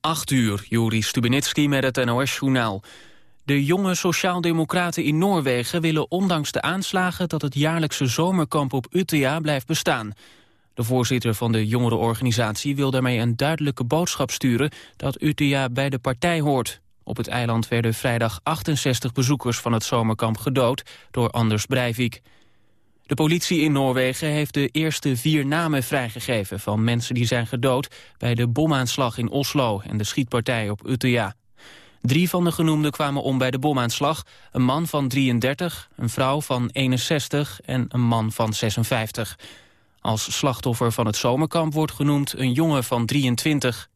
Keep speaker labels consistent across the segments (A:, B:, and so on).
A: 8 uur, Juri Stubenitski met het NOS-journaal. De jonge sociaaldemocraten in Noorwegen willen ondanks de aanslagen... dat het jaarlijkse zomerkamp op Utøya blijft bestaan. De voorzitter van de jongerenorganisatie wil daarmee een duidelijke boodschap sturen... dat Utøya bij de partij hoort. Op het eiland werden vrijdag 68 bezoekers van het zomerkamp gedood door Anders Breivik. De politie in Noorwegen heeft de eerste vier namen vrijgegeven... van mensen die zijn gedood bij de bomaanslag in Oslo... en de schietpartij op Utøya. Drie van de genoemden kwamen om bij de bomaanslag. Een man van 33, een vrouw van 61 en een man van 56. Als slachtoffer van het zomerkamp wordt genoemd een jongen van 23.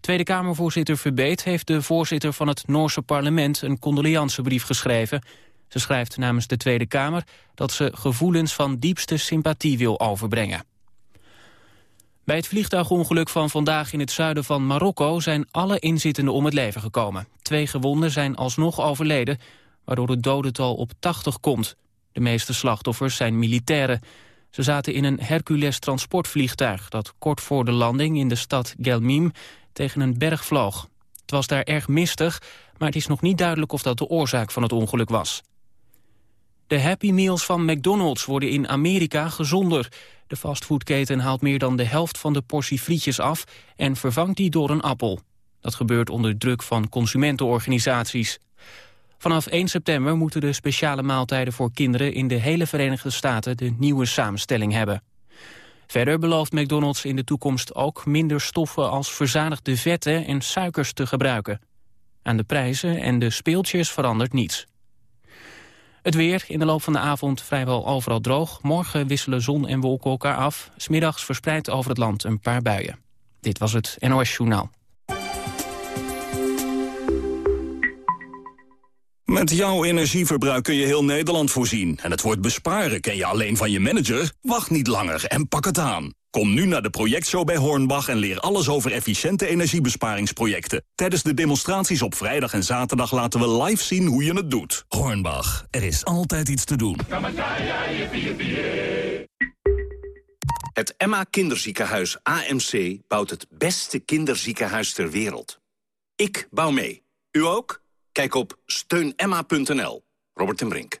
A: Tweede Kamervoorzitter Verbeet heeft de voorzitter van het Noorse parlement... een condoleancebrief geschreven... Ze schrijft namens de Tweede Kamer dat ze gevoelens van diepste sympathie wil overbrengen. Bij het vliegtuigongeluk van vandaag in het zuiden van Marokko zijn alle inzittenden om het leven gekomen. Twee gewonden zijn alsnog overleden, waardoor het dodental op 80 komt. De meeste slachtoffers zijn militairen. Ze zaten in een Hercules transportvliegtuig dat kort voor de landing in de stad Gelmim tegen een berg vloog. Het was daar erg mistig, maar het is nog niet duidelijk of dat de oorzaak van het ongeluk was. De Happy Meals van McDonald's worden in Amerika gezonder. De fastfoodketen haalt meer dan de helft van de portie frietjes af... en vervangt die door een appel. Dat gebeurt onder druk van consumentenorganisaties. Vanaf 1 september moeten de speciale maaltijden voor kinderen... in de hele Verenigde Staten de nieuwe samenstelling hebben. Verder belooft McDonald's in de toekomst ook minder stoffen als verzadigde vetten en suikers te gebruiken. Aan de prijzen en de speeltjes verandert niets. Het weer in de loop van de avond vrijwel overal droog. Morgen wisselen zon en wolken elkaar af. Smiddags verspreid over het land een paar buien. Dit was het NOS Journaal.
B: Met jouw energieverbruik kun je heel Nederland voorzien. En het woord besparen ken je alleen van je manager? Wacht niet langer en pak het aan. Kom nu naar de projectshow bij Hornbach en leer alles over efficiënte energiebesparingsprojecten. Tijdens de demonstraties op vrijdag en zaterdag laten we live zien hoe je het doet. Hornbach, er is altijd iets te doen.
C: Het Emma Kinderziekenhuis AMC bouwt het beste kinderziekenhuis ter wereld. Ik bouw mee. U ook? Kijk op steunemma.nl. Robert en Brink.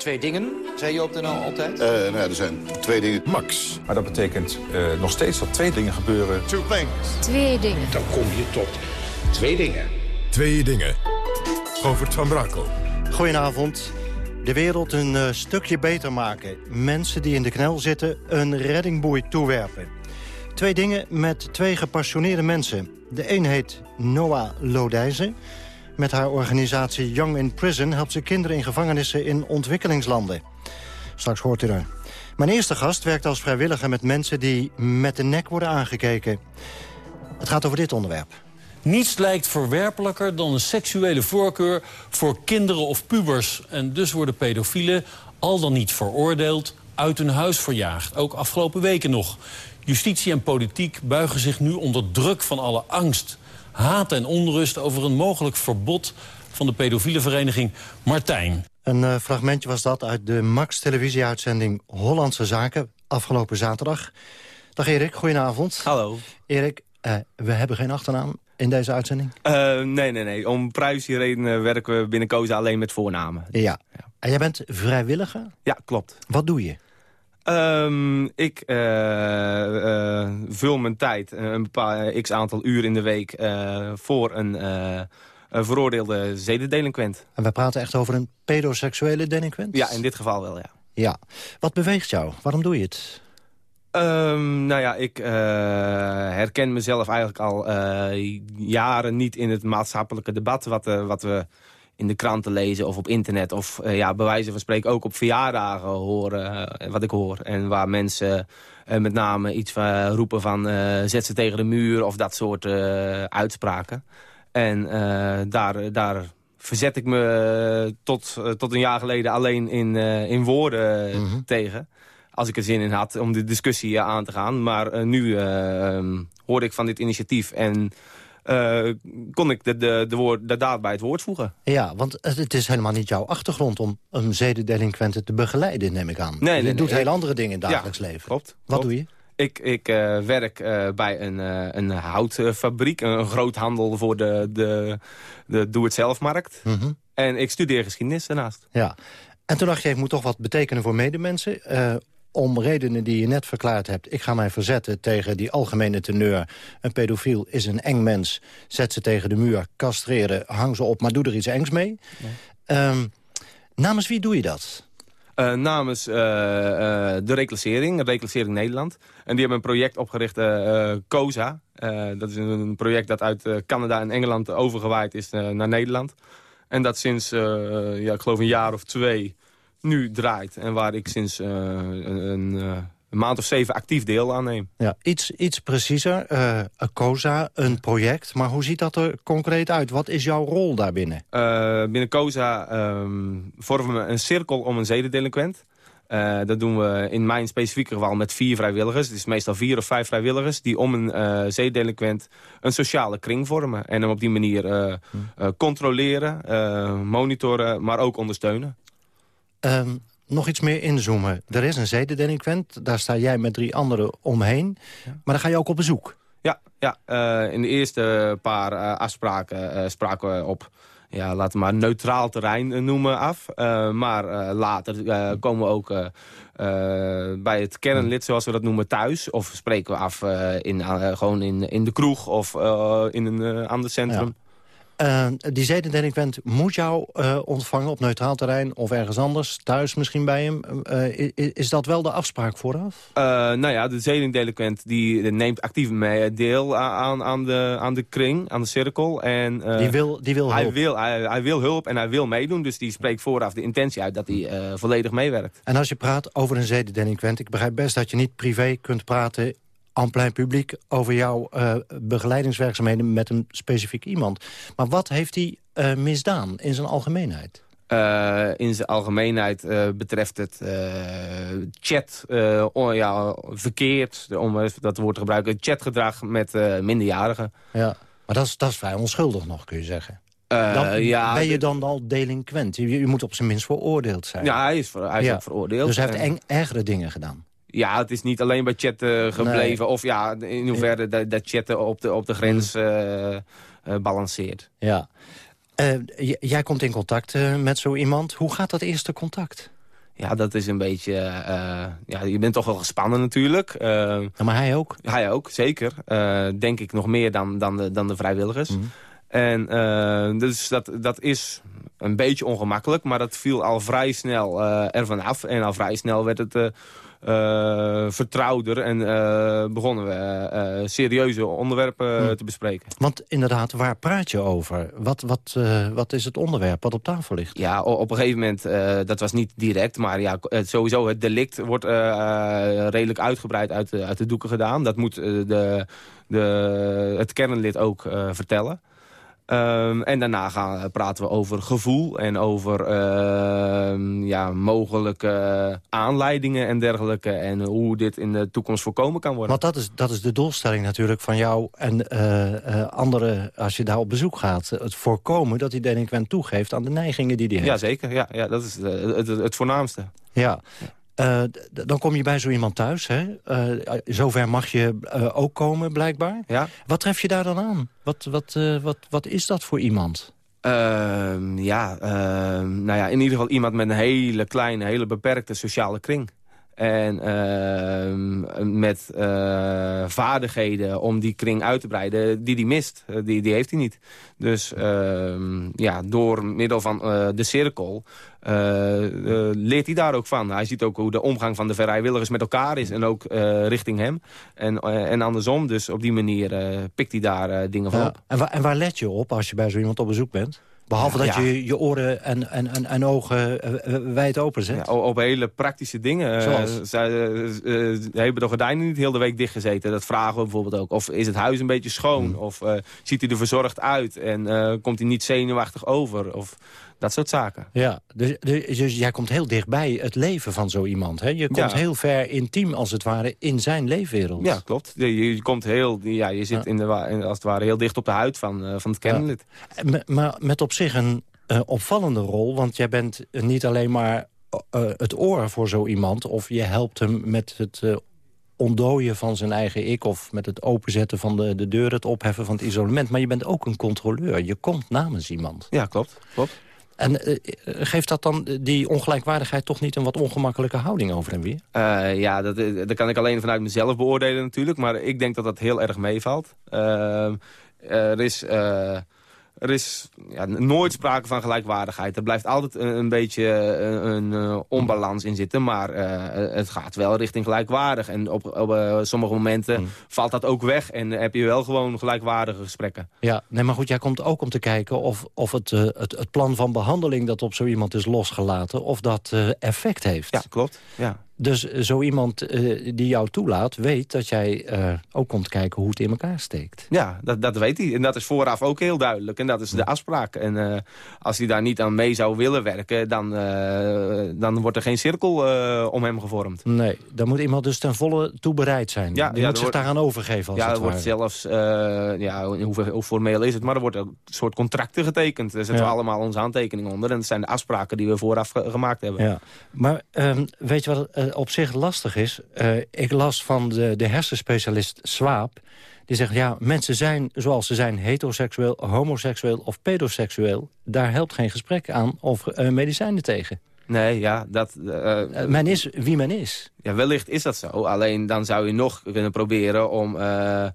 D: Twee dingen, zei je op de NL altijd?
E: Uh, nou ja, er zijn twee dingen.
F: Max.
G: Maar dat betekent uh, nog steeds dat twee dingen gebeuren.
E: Two things.
H: Twee dingen.
I: Dan kom je tot twee dingen.
F: Twee dingen. Govert van Brakel.
J: Goedenavond. De wereld een uh, stukje beter maken. Mensen die in de knel zitten een reddingboei toewerpen. Twee dingen met twee gepassioneerde mensen. De een heet Noah Lodijzen. Met haar organisatie Young in Prison helpt ze kinderen in gevangenissen in ontwikkelingslanden. Straks hoort u er. Mijn eerste gast werkt als vrijwilliger met mensen die met de nek worden aangekeken. Het gaat over dit onderwerp.
K: Niets lijkt verwerpelijker dan een seksuele voorkeur voor kinderen of pubers. En dus worden pedofielen, al dan niet veroordeeld, uit hun huis verjaagd. Ook afgelopen weken nog. Justitie en politiek buigen zich nu onder druk van alle angst haat en onrust over een mogelijk verbod van de pedofiele vereniging Martijn.
J: Een uh, fragmentje was dat uit de Max-televisieuitzending Hollandse Zaken afgelopen zaterdag. Dag Erik, goedenavond.
L: Hallo.
J: Erik, uh, we hebben geen achternaam in deze uitzending?
L: Uh, nee, nee, nee. Om privacyredenen werken we binnen COSA alleen met voornamen.
J: Ja. ja. En jij bent vrijwilliger?
L: Ja, klopt.
J: Wat doe je?
L: Um, ik uh, uh, vul mijn tijd, een bepaald x-aantal uur in de week... Uh, voor een, een veroordeelde zedendelinquent.
J: En we praten echt over een pedoseksuele delinquent?
L: Ja, in dit geval wel, ja.
J: Ja. Wat beweegt jou? Waarom doe je het?
L: Um, nou ja, ik herken mezelf eigenlijk al jaren niet in het maatschappelijke debat... wat, wat we in de kranten lezen of op internet... of uh, ja, bij wijze van spreken ook op verjaardagen horen uh, wat ik hoor. En waar mensen met name iets van roepen van zet ze tegen de muur of dat soort uitspraken. En daar, daar verzet ik me tot, tot een jaar geleden alleen in, in woorden mhm. tegen als ik er zin in had om de discussie aan te gaan. Maar nu ehm, hoorde ik van dit initiatief en uh, kon ik de, de, de, woord, de daad bij het woord voegen.
J: Ja, want het is helemaal niet jouw achtergrond om een zedendelinquenten te begeleiden, neem ik aan. Nee, je nee, doet heel andere dingen in het dagelijks ja, leven.
L: Klopt.
J: Wat doe je?
L: Ik, ik uh, werk uh, bij een, een houtfabriek, een, groothandel voor de, de, de doe-het-zelfmarkt. Mm -hmm. En ik studeer geschiedenis daarnaast.
J: Ja. En toen dacht je, ik moet toch wat betekenen voor medemensen om redenen die je net verklaard hebt... ik ga mij verzetten tegen die algemene teneur... een pedofiel is een eng mens, zet ze tegen de muur... castreren, hang ze op, maar doe er iets engs mee. Ehm, namens wie doe je dat?
L: Uh, namens uh, uh, de reclassering, Reclassering Nederland. En die hebben een project opgericht, COSA. dat is een project dat uit Canada en Engeland overgewaaid is naar Nederland. En dat sinds, ja, ik geloof een jaar of twee nu draait. En waar ik sinds uh, een, uh, een, maand of zeven actief deel aan neem.
J: Ja, iets, iets preciezer, uh, COSA, een project. Maar hoe ziet dat er concreet uit? Wat is jouw rol daarbinnen?
L: binnen COSA um, vormen we een cirkel om een zedendelinquent. Uh, dat doen we in mijn specifieke geval met vier vrijwilligers. Het is meestal vier of vijf vrijwilligers die om een uh, zeedelinquent een sociale kring vormen. En hem op die manier uh, controleren, monitoren, maar ook ondersteunen.
J: Um, nog iets meer inzoomen. Er is een zedendelinquent, daar sta jij met drie anderen omheen. Maar dan ga je ook op bezoek.
L: Ja, ja uh, in de eerste paar uh, afspraken uh, spraken we op... Ja, laten we maar neutraal terrein noemen af. maar later komen we ook bij het kernlid, zoals we dat noemen, thuis. Of spreken we af in, gewoon in, in de kroeg of in een ander centrum. Ja.
J: Uh, die zedendelinquent moet jou uh, ontvangen op neutraal terrein of ergens anders, thuis misschien bij hem. Uh, is, is, dat wel de afspraak vooraf?
L: nou ja, de zedendelinquent die neemt actief mee deel aan, aan, de, aan de kring, aan de cirkel. En,
J: die wil, die wil
L: hulp?
J: Hij
L: wil, hij, hij, wil hulp en hij wil meedoen, dus die spreekt vooraf de intentie uit dat hij volledig meewerkt.
J: En als je praat over een zedendelinquent, ik begrijp best dat je niet privé kunt praten aan plein publiek over jouw uh, begeleidingswerkzaamheden met een specifiek iemand. Maar wat heeft hij uh, misdaan in zijn algemeenheid?
L: Uh, in zijn algemeenheid betreft het chat, on, ja, verkeerd, om dat woord te gebruiken, chatgedrag met minderjarigen.
J: Ja, maar dat is, dat is vrij onschuldig nog, kun je zeggen. Dan ja, ben je dan al delinquent? Je, je, moet op zijn minst veroordeeld zijn.
L: Ja, hij is, hij is ja. ook veroordeeld.
J: Dus hij heeft eng, ergere dingen gedaan?
L: Ja, het is niet alleen bij chatten gebleven. Of ja, in hoeverre dat, dat chatten op de, op de grens uh, uh, balanceert.
J: Ja. Jij komt in contact met zo iemand. Hoe gaat dat eerste contact?
L: Ja, dat is een beetje... ja, je bent toch wel gespannen natuurlijk.
J: Ja, maar hij ook?
L: Hij ook, zeker. denk ik nog meer dan, dan, de, dan de vrijwilligers. Mhm. En dus dat, dat is een beetje ongemakkelijk. Maar dat viel al vrij snel ervan af. En al vrij snel werd het vertrouwder. En uh, begonnen we uh, serieuze onderwerpen hm. te bespreken.
J: Want inderdaad, waar praat je over? Wat, wat, wat is het onderwerp wat op tafel ligt?
L: Ja, op een gegeven moment, dat was niet direct... maar ja, sowieso het delict wordt redelijk uitgebreid uit de, uit de doeken gedaan. Dat moet de, de, het kernlid ook vertellen. Um, en daarna gaan, praten we over gevoel en over uh, ja, mogelijke aanleidingen en dergelijke. En hoe dit in de toekomst voorkomen kan worden.
J: Want dat is, dat is de doelstelling natuurlijk van jou en uh, anderen als je daar op bezoek gaat. Het voorkomen dat die delinquent toegeeft aan de neigingen die hij heeft.
L: Jazeker, ja, ja, dat is het, het, het voornaamste.
J: Ja. Uh, dan kom je bij zo iemand thuis. Hè? Uh, zover mag je uh, ook komen, blijkbaar.
L: Ja.
J: Wat tref je daar dan aan? Wat, wat, wat, wat is dat voor iemand?
L: Ehm, ja, ehm, nou ja, in ieder geval iemand met een hele kleine, hele beperkte sociale kring. En uh, met uh, vaardigheden om die kring uit te breiden die hij mist. Uh, die, die heeft hij niet. Dus ehm, ja, door middel van uh, de cirkel leert hij daar ook van. Hij ziet ook hoe de omgang van de vrijwilligers met elkaar is. En ook richting hem. En, en andersom. Dus op die manier pikt hij daar dingen van
J: ja.
L: op.
J: En waar let je op als je bij zo iemand op bezoek bent? Behalve dat je je oren en, en, en, en ogen eh, eh, wijd open zet.
L: Op hele praktische dingen. Eh,
J: Zoals?
L: eh, hebben de gordijnen niet heel de week dichtgezeten. Dat vragen we bijvoorbeeld ook. Of is het huis een beetje schoon?
J: Hmm.
L: Of ziet hij er verzorgd uit? En komt hij niet zenuwachtig over? Of dat soort zaken.
J: Ja, dus, dus, dus jij komt heel dichtbij het leven van zo iemand. Hè? Je komt
L: Ja.
J: heel ver intiem, als het ware, in zijn leefwereld.
L: Ja, klopt. Je, je komt heel, ja, je zit in de, als het ware heel dicht op de huid van, eh, van het kernlid.
J: M- Maar met op zich een eh, opvallende rol, want jij bent niet alleen maar eh, het oor voor zo iemand... of je helpt hem met het eh, ontdooien van zijn eigen ik... of met het openzetten van de, de deur, het opheffen van het isolement... maar je bent ook een controleur. Je komt namens iemand.
L: Ja, klopt. klopt.
J: En eh, eh, geeft dat dan die ongelijkwaardigheid toch niet een wat ongemakkelijke houding over en weer?
L: Eh, ja, dat, dat kan ik alleen vanuit mezelf beoordelen natuurlijk. Maar ik denk dat dat heel erg meevalt. Ehm, er is, er is ja, nooit sprake van gelijkwaardigheid. Er blijft altijd een, een beetje eh, een, eh, onbalans in zitten. Maar eh, het gaat wel richting gelijkwaardig. En op, op sommige momenten valt dat ook weg. En heb je wel gewoon gelijkwaardige gesprekken.
J: Ja, nee, maar goed, jij komt ook om te kijken of, of het, het, het plan van behandeling dat op zo iemand is losgelaten, of dat effect heeft.
L: Ja, klopt. Ja.
J: Dus zo iemand eh, die jou toelaat, weet dat jij eh, ook komt kijken hoe het in elkaar steekt.
L: Ja, dat, dat weet hij. En dat is vooraf ook heel duidelijk. En dat is de afspraak. En eh, als hij daar niet aan mee zou willen werken... dan, dan wordt er geen cirkel om hem gevormd.
J: Nee, dan moet iemand dus ten volle toe bereid zijn.
L: Ja,
J: die
L: ja,
J: moet zich
L: wordt-
J: daaraan overgeven als
L: ja,
J: het
L: er wordt zelfs, ja, hoe, hoe formeel is het, maar er wordt een soort contracten getekend. Daar zetten
J: Ja.
L: we allemaal onze handtekening onder. En dat zijn de afspraken die we vooraf ge- gemaakt hebben.
J: Ja. Maar ehm, weet je wat op zich lastig is? Eh, ik las van de, de hersenspecialist Swaap. Die zegt, ja, mensen zijn zoals ze zijn... heteroseksueel, homoseksueel of pedoseksueel. Daar helpt geen gesprek aan of eh, medicijnen tegen.
L: Nee, ja, dat...
J: Eh, men is wie men is.
L: Ja, wellicht is dat zo. Alleen dan zou je nog kunnen proberen om eh, eh,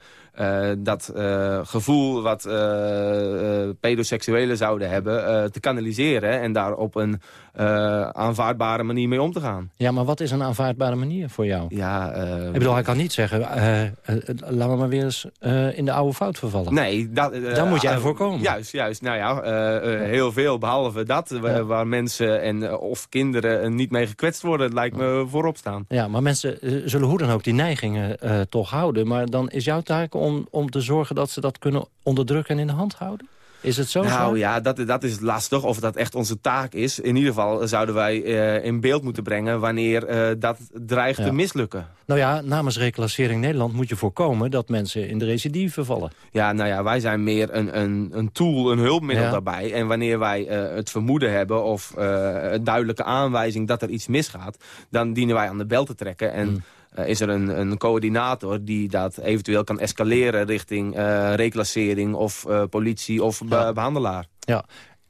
L: dat eh, gevoel wat eh, eh, pedoseksuelen zouden hebben eh, te kanaliseren. En daar op een eh, aanvaardbare manier mee om te gaan.
J: Ja, maar wat is een aanvaardbare manier voor jou?
L: Ja, eh,
J: Ik bedoel, hij kan niet zeggen... eh, eh, laten we maar weer eens eh, in de oude fout vervallen.
L: Nee, dat, eh,
J: Daar moet jij
L: eh,
J: voor komen.
L: Juist, juist. Nou ja, eh, eh, heel veel behalve dat. Waar mensen en, eh, of kinderen eh, niet mee gekwetst worden, lijkt me voorop staan.
J: Ja, maar mensen eh, zullen hoe dan ook die neigingen eh, toch houden. Maar dan is jouw taak om, om te zorgen dat ze dat kunnen onderdrukken en in de hand houden? Is het zo?
L: Nou
J: zwaar?
L: ja, dat, dat is lastig of dat echt onze taak is. In ieder geval zouden wij eh, in beeld moeten brengen wanneer eh, dat dreigt
J: Ja.
L: te mislukken.
J: Nou ja, namens Reclassering Nederland moet je voorkomen... dat mensen in de recidive vallen.
L: Ja, nou ja, wij zijn meer een, een, een tool, een hulpmiddel
J: Ja.
L: daarbij. En wanneer wij eh, het vermoeden hebben of een duidelijke aanwijzing dat er iets misgaat... dan dienen wij aan de bel te trekken. En
J: Hmm.
L: Eh, is er een, een coördinator die dat eventueel kan escaleren richting eh, reclassering of eh, politie of be-
J: Ja.
L: behandelaar.
J: Ja,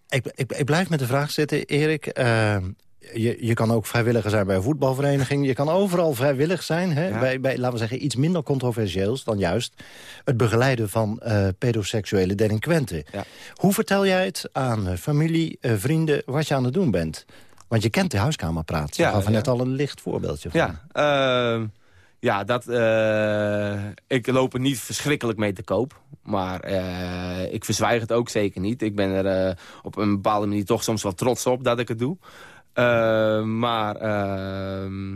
J: ik, ik, ik blijf met de vraag zitten, Erik. Je, je kan ook vrijwilliger zijn bij een voetbalvereniging. Je kan overal vrijwillig zijn. Hè?
L: Ja.
J: Bij, bij, laten we zeggen, iets minder controversieels dan juist... het begeleiden van eh, pedoseksuele delinquenten.
L: Ja.
J: Hoe vertel jij het aan familie, eh, vrienden, wat je aan het doen bent? Want je kent de huiskamerpraat.
L: Ja,
J: gaf net al een licht voorbeeldje van.
L: Ja, ehm, ja dat, eh, ik loop er niet verschrikkelijk mee te koop. Maar eh, ik verzwijg het ook zeker niet. Ik ben er eh, op een bepaalde manier toch soms wel trots op dat ik het doe. Eh, maar ehm,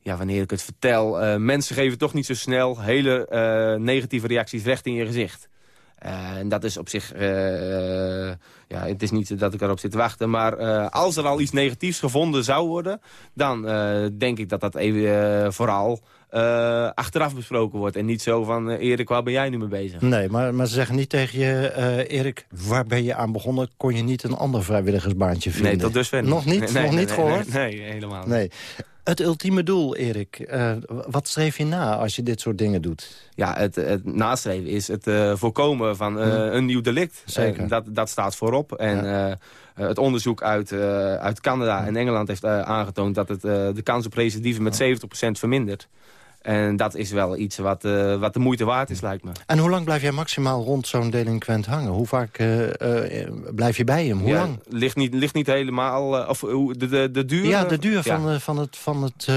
L: ja, wanneer ik het vertel... mensen geven toch niet zo snel hele negatieve reacties recht in je gezicht. Eh, en dat is op zich... eh, ja, het is niet dat ik erop zit te wachten. Maar eh, als er al iets negatiefs gevonden zou worden... dan denk ik dat dat even vooral achteraf besproken wordt. En niet zo van, Erik, waar ben jij nu mee bezig?
J: Nee, maar, maar ze zeggen niet tegen je... eh, Erik, waar ben je aan begonnen? Kon je niet een ander vrijwilligersbaantje vinden?
L: Nee, tot dusver niet.
J: Nog niet?
L: Nee,
J: nog
L: nee,
J: niet
L: nee,
J: gehoord?
L: Nee, nee, helemaal niet.
J: Nee. Het ultieme doel, Erik. eh, wat streef je na als je dit soort dingen doet?
L: Ja, het, het nastreven is het eh, voorkomen van eh, een nieuw delict.
J: Zeker.
L: Dat, dat staat voorop. En het onderzoek uit, uit Canada en Engeland heeft aangetoond... dat het de kans op recidive met 70% vermindert. En dat is wel iets wat, uh, wat de moeite waard is, lijkt me.
J: En hoe lang blijf jij maximaal rond zo'n delinquent hangen? Hoe vaak uh, uh, blijf je bij hem? Hoe
L: ja,
J: lang?
L: Ligt niet, ligt niet helemaal... of de, de, de duur...
J: Ja, de duur van, ja. van het, van het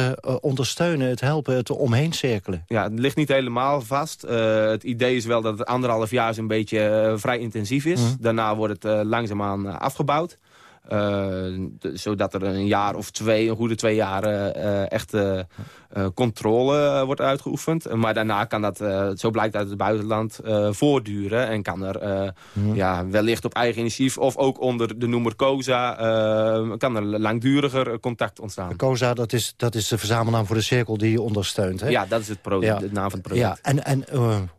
J: ondersteunen, het helpen, het omheen cirkelen.
L: Ja, het ligt niet helemaal vast. het idee is wel dat het anderhalf jaar een beetje vrij intensief is. Mm. Daarna wordt het langzaamaan afgebouwd. Uh, zodat er een jaar of twee, een goede twee jaar uh, echt uh, controle wordt uitgeoefend. Maar daarna kan dat, zo blijkt uit het buitenland, voortduren. En kan er hmm. ja, wellicht op eigen initiatief of ook onder de noemer COSA... kan er langduriger contact ontstaan.
J: COSA, dat is, dat is de verzamelnaam voor de cirkel die je ondersteunt. Hè?
L: Ja, dat is het ja. de naam van het project.
J: Ja. En, en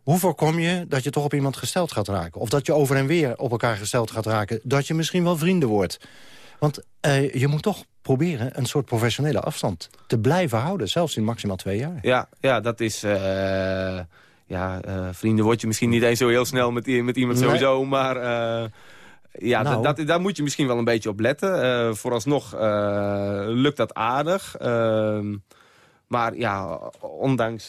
J: hoe voorkom je dat je toch op iemand gesteld gaat raken? Of dat je over en weer op elkaar gesteld gaat raken? Dat je misschien wel vrienden wordt? Want uh, je moet toch proberen een soort professionele afstand te blijven houden. Zelfs in maximaal twee jaar.
L: Ja, ja dat is... Uh, ja, uh, vrienden word je misschien niet eens zo heel snel met, met iemand nee. sowieso. Maar ja, nou. dat, daar moet je misschien wel een beetje op letten. vooralsnog lukt dat aardig. Ehm, maar ja, ondanks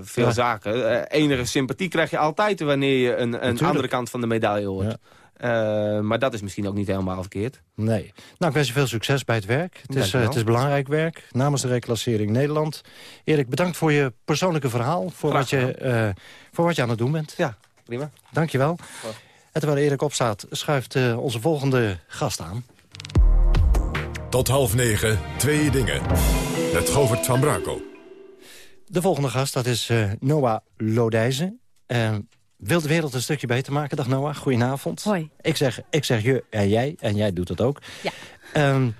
L: veel ja. zaken... enige sympathie krijg je altijd wanneer je een, een andere kant van de medaille hoort. Ja. Uh, maar dat is misschien ook niet helemaal verkeerd.
J: Nee. Nou, ik wens je veel succes bij het werk. Het is, uh, het is belangrijk werk namens de reclassering Nederland. Erik, bedankt voor je persoonlijke verhaal. Voor, wat je, uh, voor wat je aan het doen bent.
L: Ja, prima.
J: Dank je wel. En terwijl Erik opstaat, schuift onze volgende gast aan.
F: Tot half negen, twee dingen. Met Govert van Brakel.
J: De volgende gast, dat is Noah Lodijzen wil de wereld een stukje beter maken. Dag Noah, goedenavond.
H: Hoi.
J: Ik zeg, ik zeg je en jij, en jij doet dat ook.
H: Ja.
J: Um,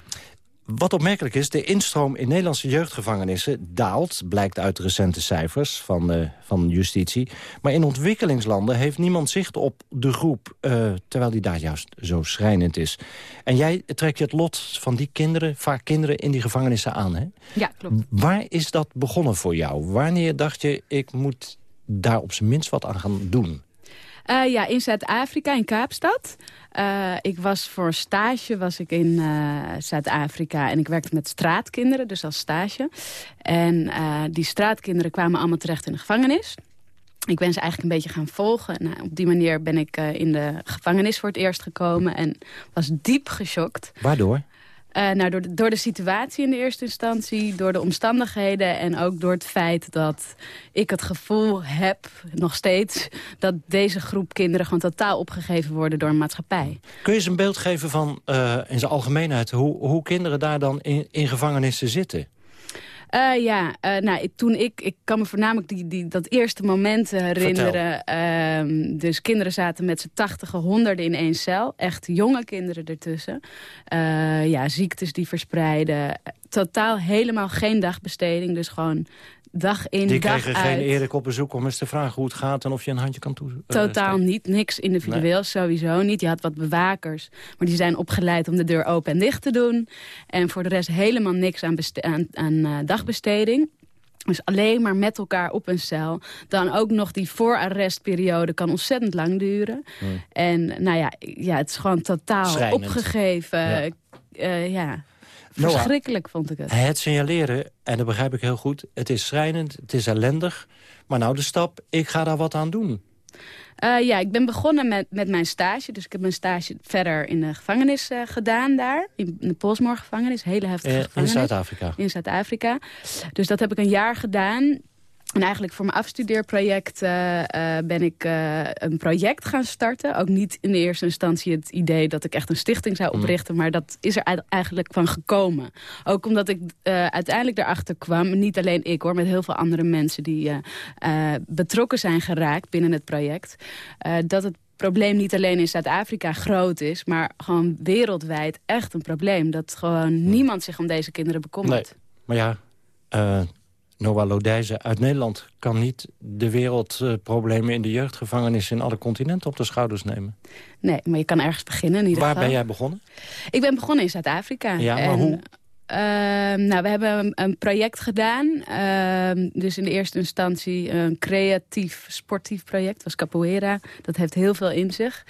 J: wat opmerkelijk is, de instroom in Nederlandse jeugdgevangenissen daalt... blijkt uit recente cijfers van, uh, van justitie. Maar in ontwikkelingslanden heeft niemand zicht op de groep... Uh, terwijl die daar juist zo schrijnend is. En jij trekt je het lot van die kinderen, vaak kinderen... in die gevangenissen aan, hè?
H: Ja, klopt.
J: Waar is dat begonnen voor jou? Wanneer dacht je, ik moet daar op zijn minst wat aan gaan doen?
H: Uh, ja, in Zuid-Afrika, in Kaapstad. Uh, ik was voor stage was ik in uh, Zuid-Afrika en ik werkte met straatkinderen, dus als stage. En die straatkinderen kwamen allemaal terecht in de gevangenis. Ik ben ze eigenlijk een beetje gaan volgen. Nou, op die manier ben ik in de gevangenis voor het eerst gekomen en was diep geschokt.
J: Waardoor?
H: Uh, nou, door de, door de situatie in de eerste instantie, door de omstandigheden... en ook door het feit dat ik het gevoel heb, nog steeds... dat deze groep kinderen gewoon totaal opgegeven worden door een maatschappij.
J: Kun je eens een beeld geven van, uh, in zijn algemeenheid... hoe, hoe kinderen daar dan in, in gevangenissen zitten?
H: Uh, ja, uh, nou, toen ik, ik kan me voornamelijk die, die, dat eerste moment herinneren. Uh, dus kinderen zaten met z'n tachtigen, honderden in één cel. Echt jonge kinderen ertussen. Ja, ziektes die verspreiden. Totaal helemaal geen dagbesteding. Dus gewoon dag in,
J: Die
H: dag uit.
J: Die kregen geen Erik op bezoek om eens te vragen hoe het gaat... en of je een handje kan toe. Uh,
H: Totaal niet. Niks individueel, nee. sowieso niet. Je had wat bewakers, maar die zijn opgeleid om de deur open en dicht te doen. En voor de rest helemaal niks aan, aan, aan uh, dagbesteding. Dus alleen maar met elkaar op een cel. Dan ook nog die voorarrestperiode kan ontzettend lang duren. Hmm. En nou ja, ja, het is gewoon totaal
J: Schrijnend.
H: opgegeven. Ja. Uh, ja. Verschrikkelijk vond ik het.
J: Het signaleren, en dat begrijp ik heel goed... het is schrijnend, het is ellendig. Maar nou de stap, ik ga daar wat aan doen.
H: Uh, ja, ik ben begonnen met, met mijn stage. Dus ik heb mijn stage verder in de gevangenis uh, gedaan daar. In de Polsmoor-gevangenis, hele heftige
J: uh,
H: gevangenis.
J: In Zuid-Afrika.
H: In Zuid-Afrika. Dus dat heb ik een jaar gedaan. En eigenlijk voor mijn afstudeerproject uh, uh, ben ik uh, een project gaan starten. Ook niet in de eerste instantie het idee dat ik echt een stichting zou oprichten. Mm. Maar dat is er eigenlijk van gekomen. Ook omdat ik uiteindelijk erachter kwam, niet alleen ik hoor... met heel veel andere mensen die betrokken zijn geraakt binnen het project... dat het probleem niet alleen in Zuid-Afrika groot is... maar gewoon wereldwijd echt een probleem. Dat gewoon mm. niemand zich om deze kinderen bekommert.
J: Nee, maar ja... Noah Lodijzen uit Nederland kan niet de wereldproblemen in de jeugdgevangenis in alle continenten op de schouders nemen.
H: Nee, maar je kan ergens beginnen in ieder
J: Waar
H: geval.
J: ben jij begonnen?
H: Ik ben begonnen in Zuid-Afrika.
J: Ja, maar
H: en,
J: hoe?
H: Ehm, nou, we hebben een, project gedaan. Ehm, dus in de eerste instantie een creatief, sportief project. Dat was Capoeira. Dat heeft heel veel in zich.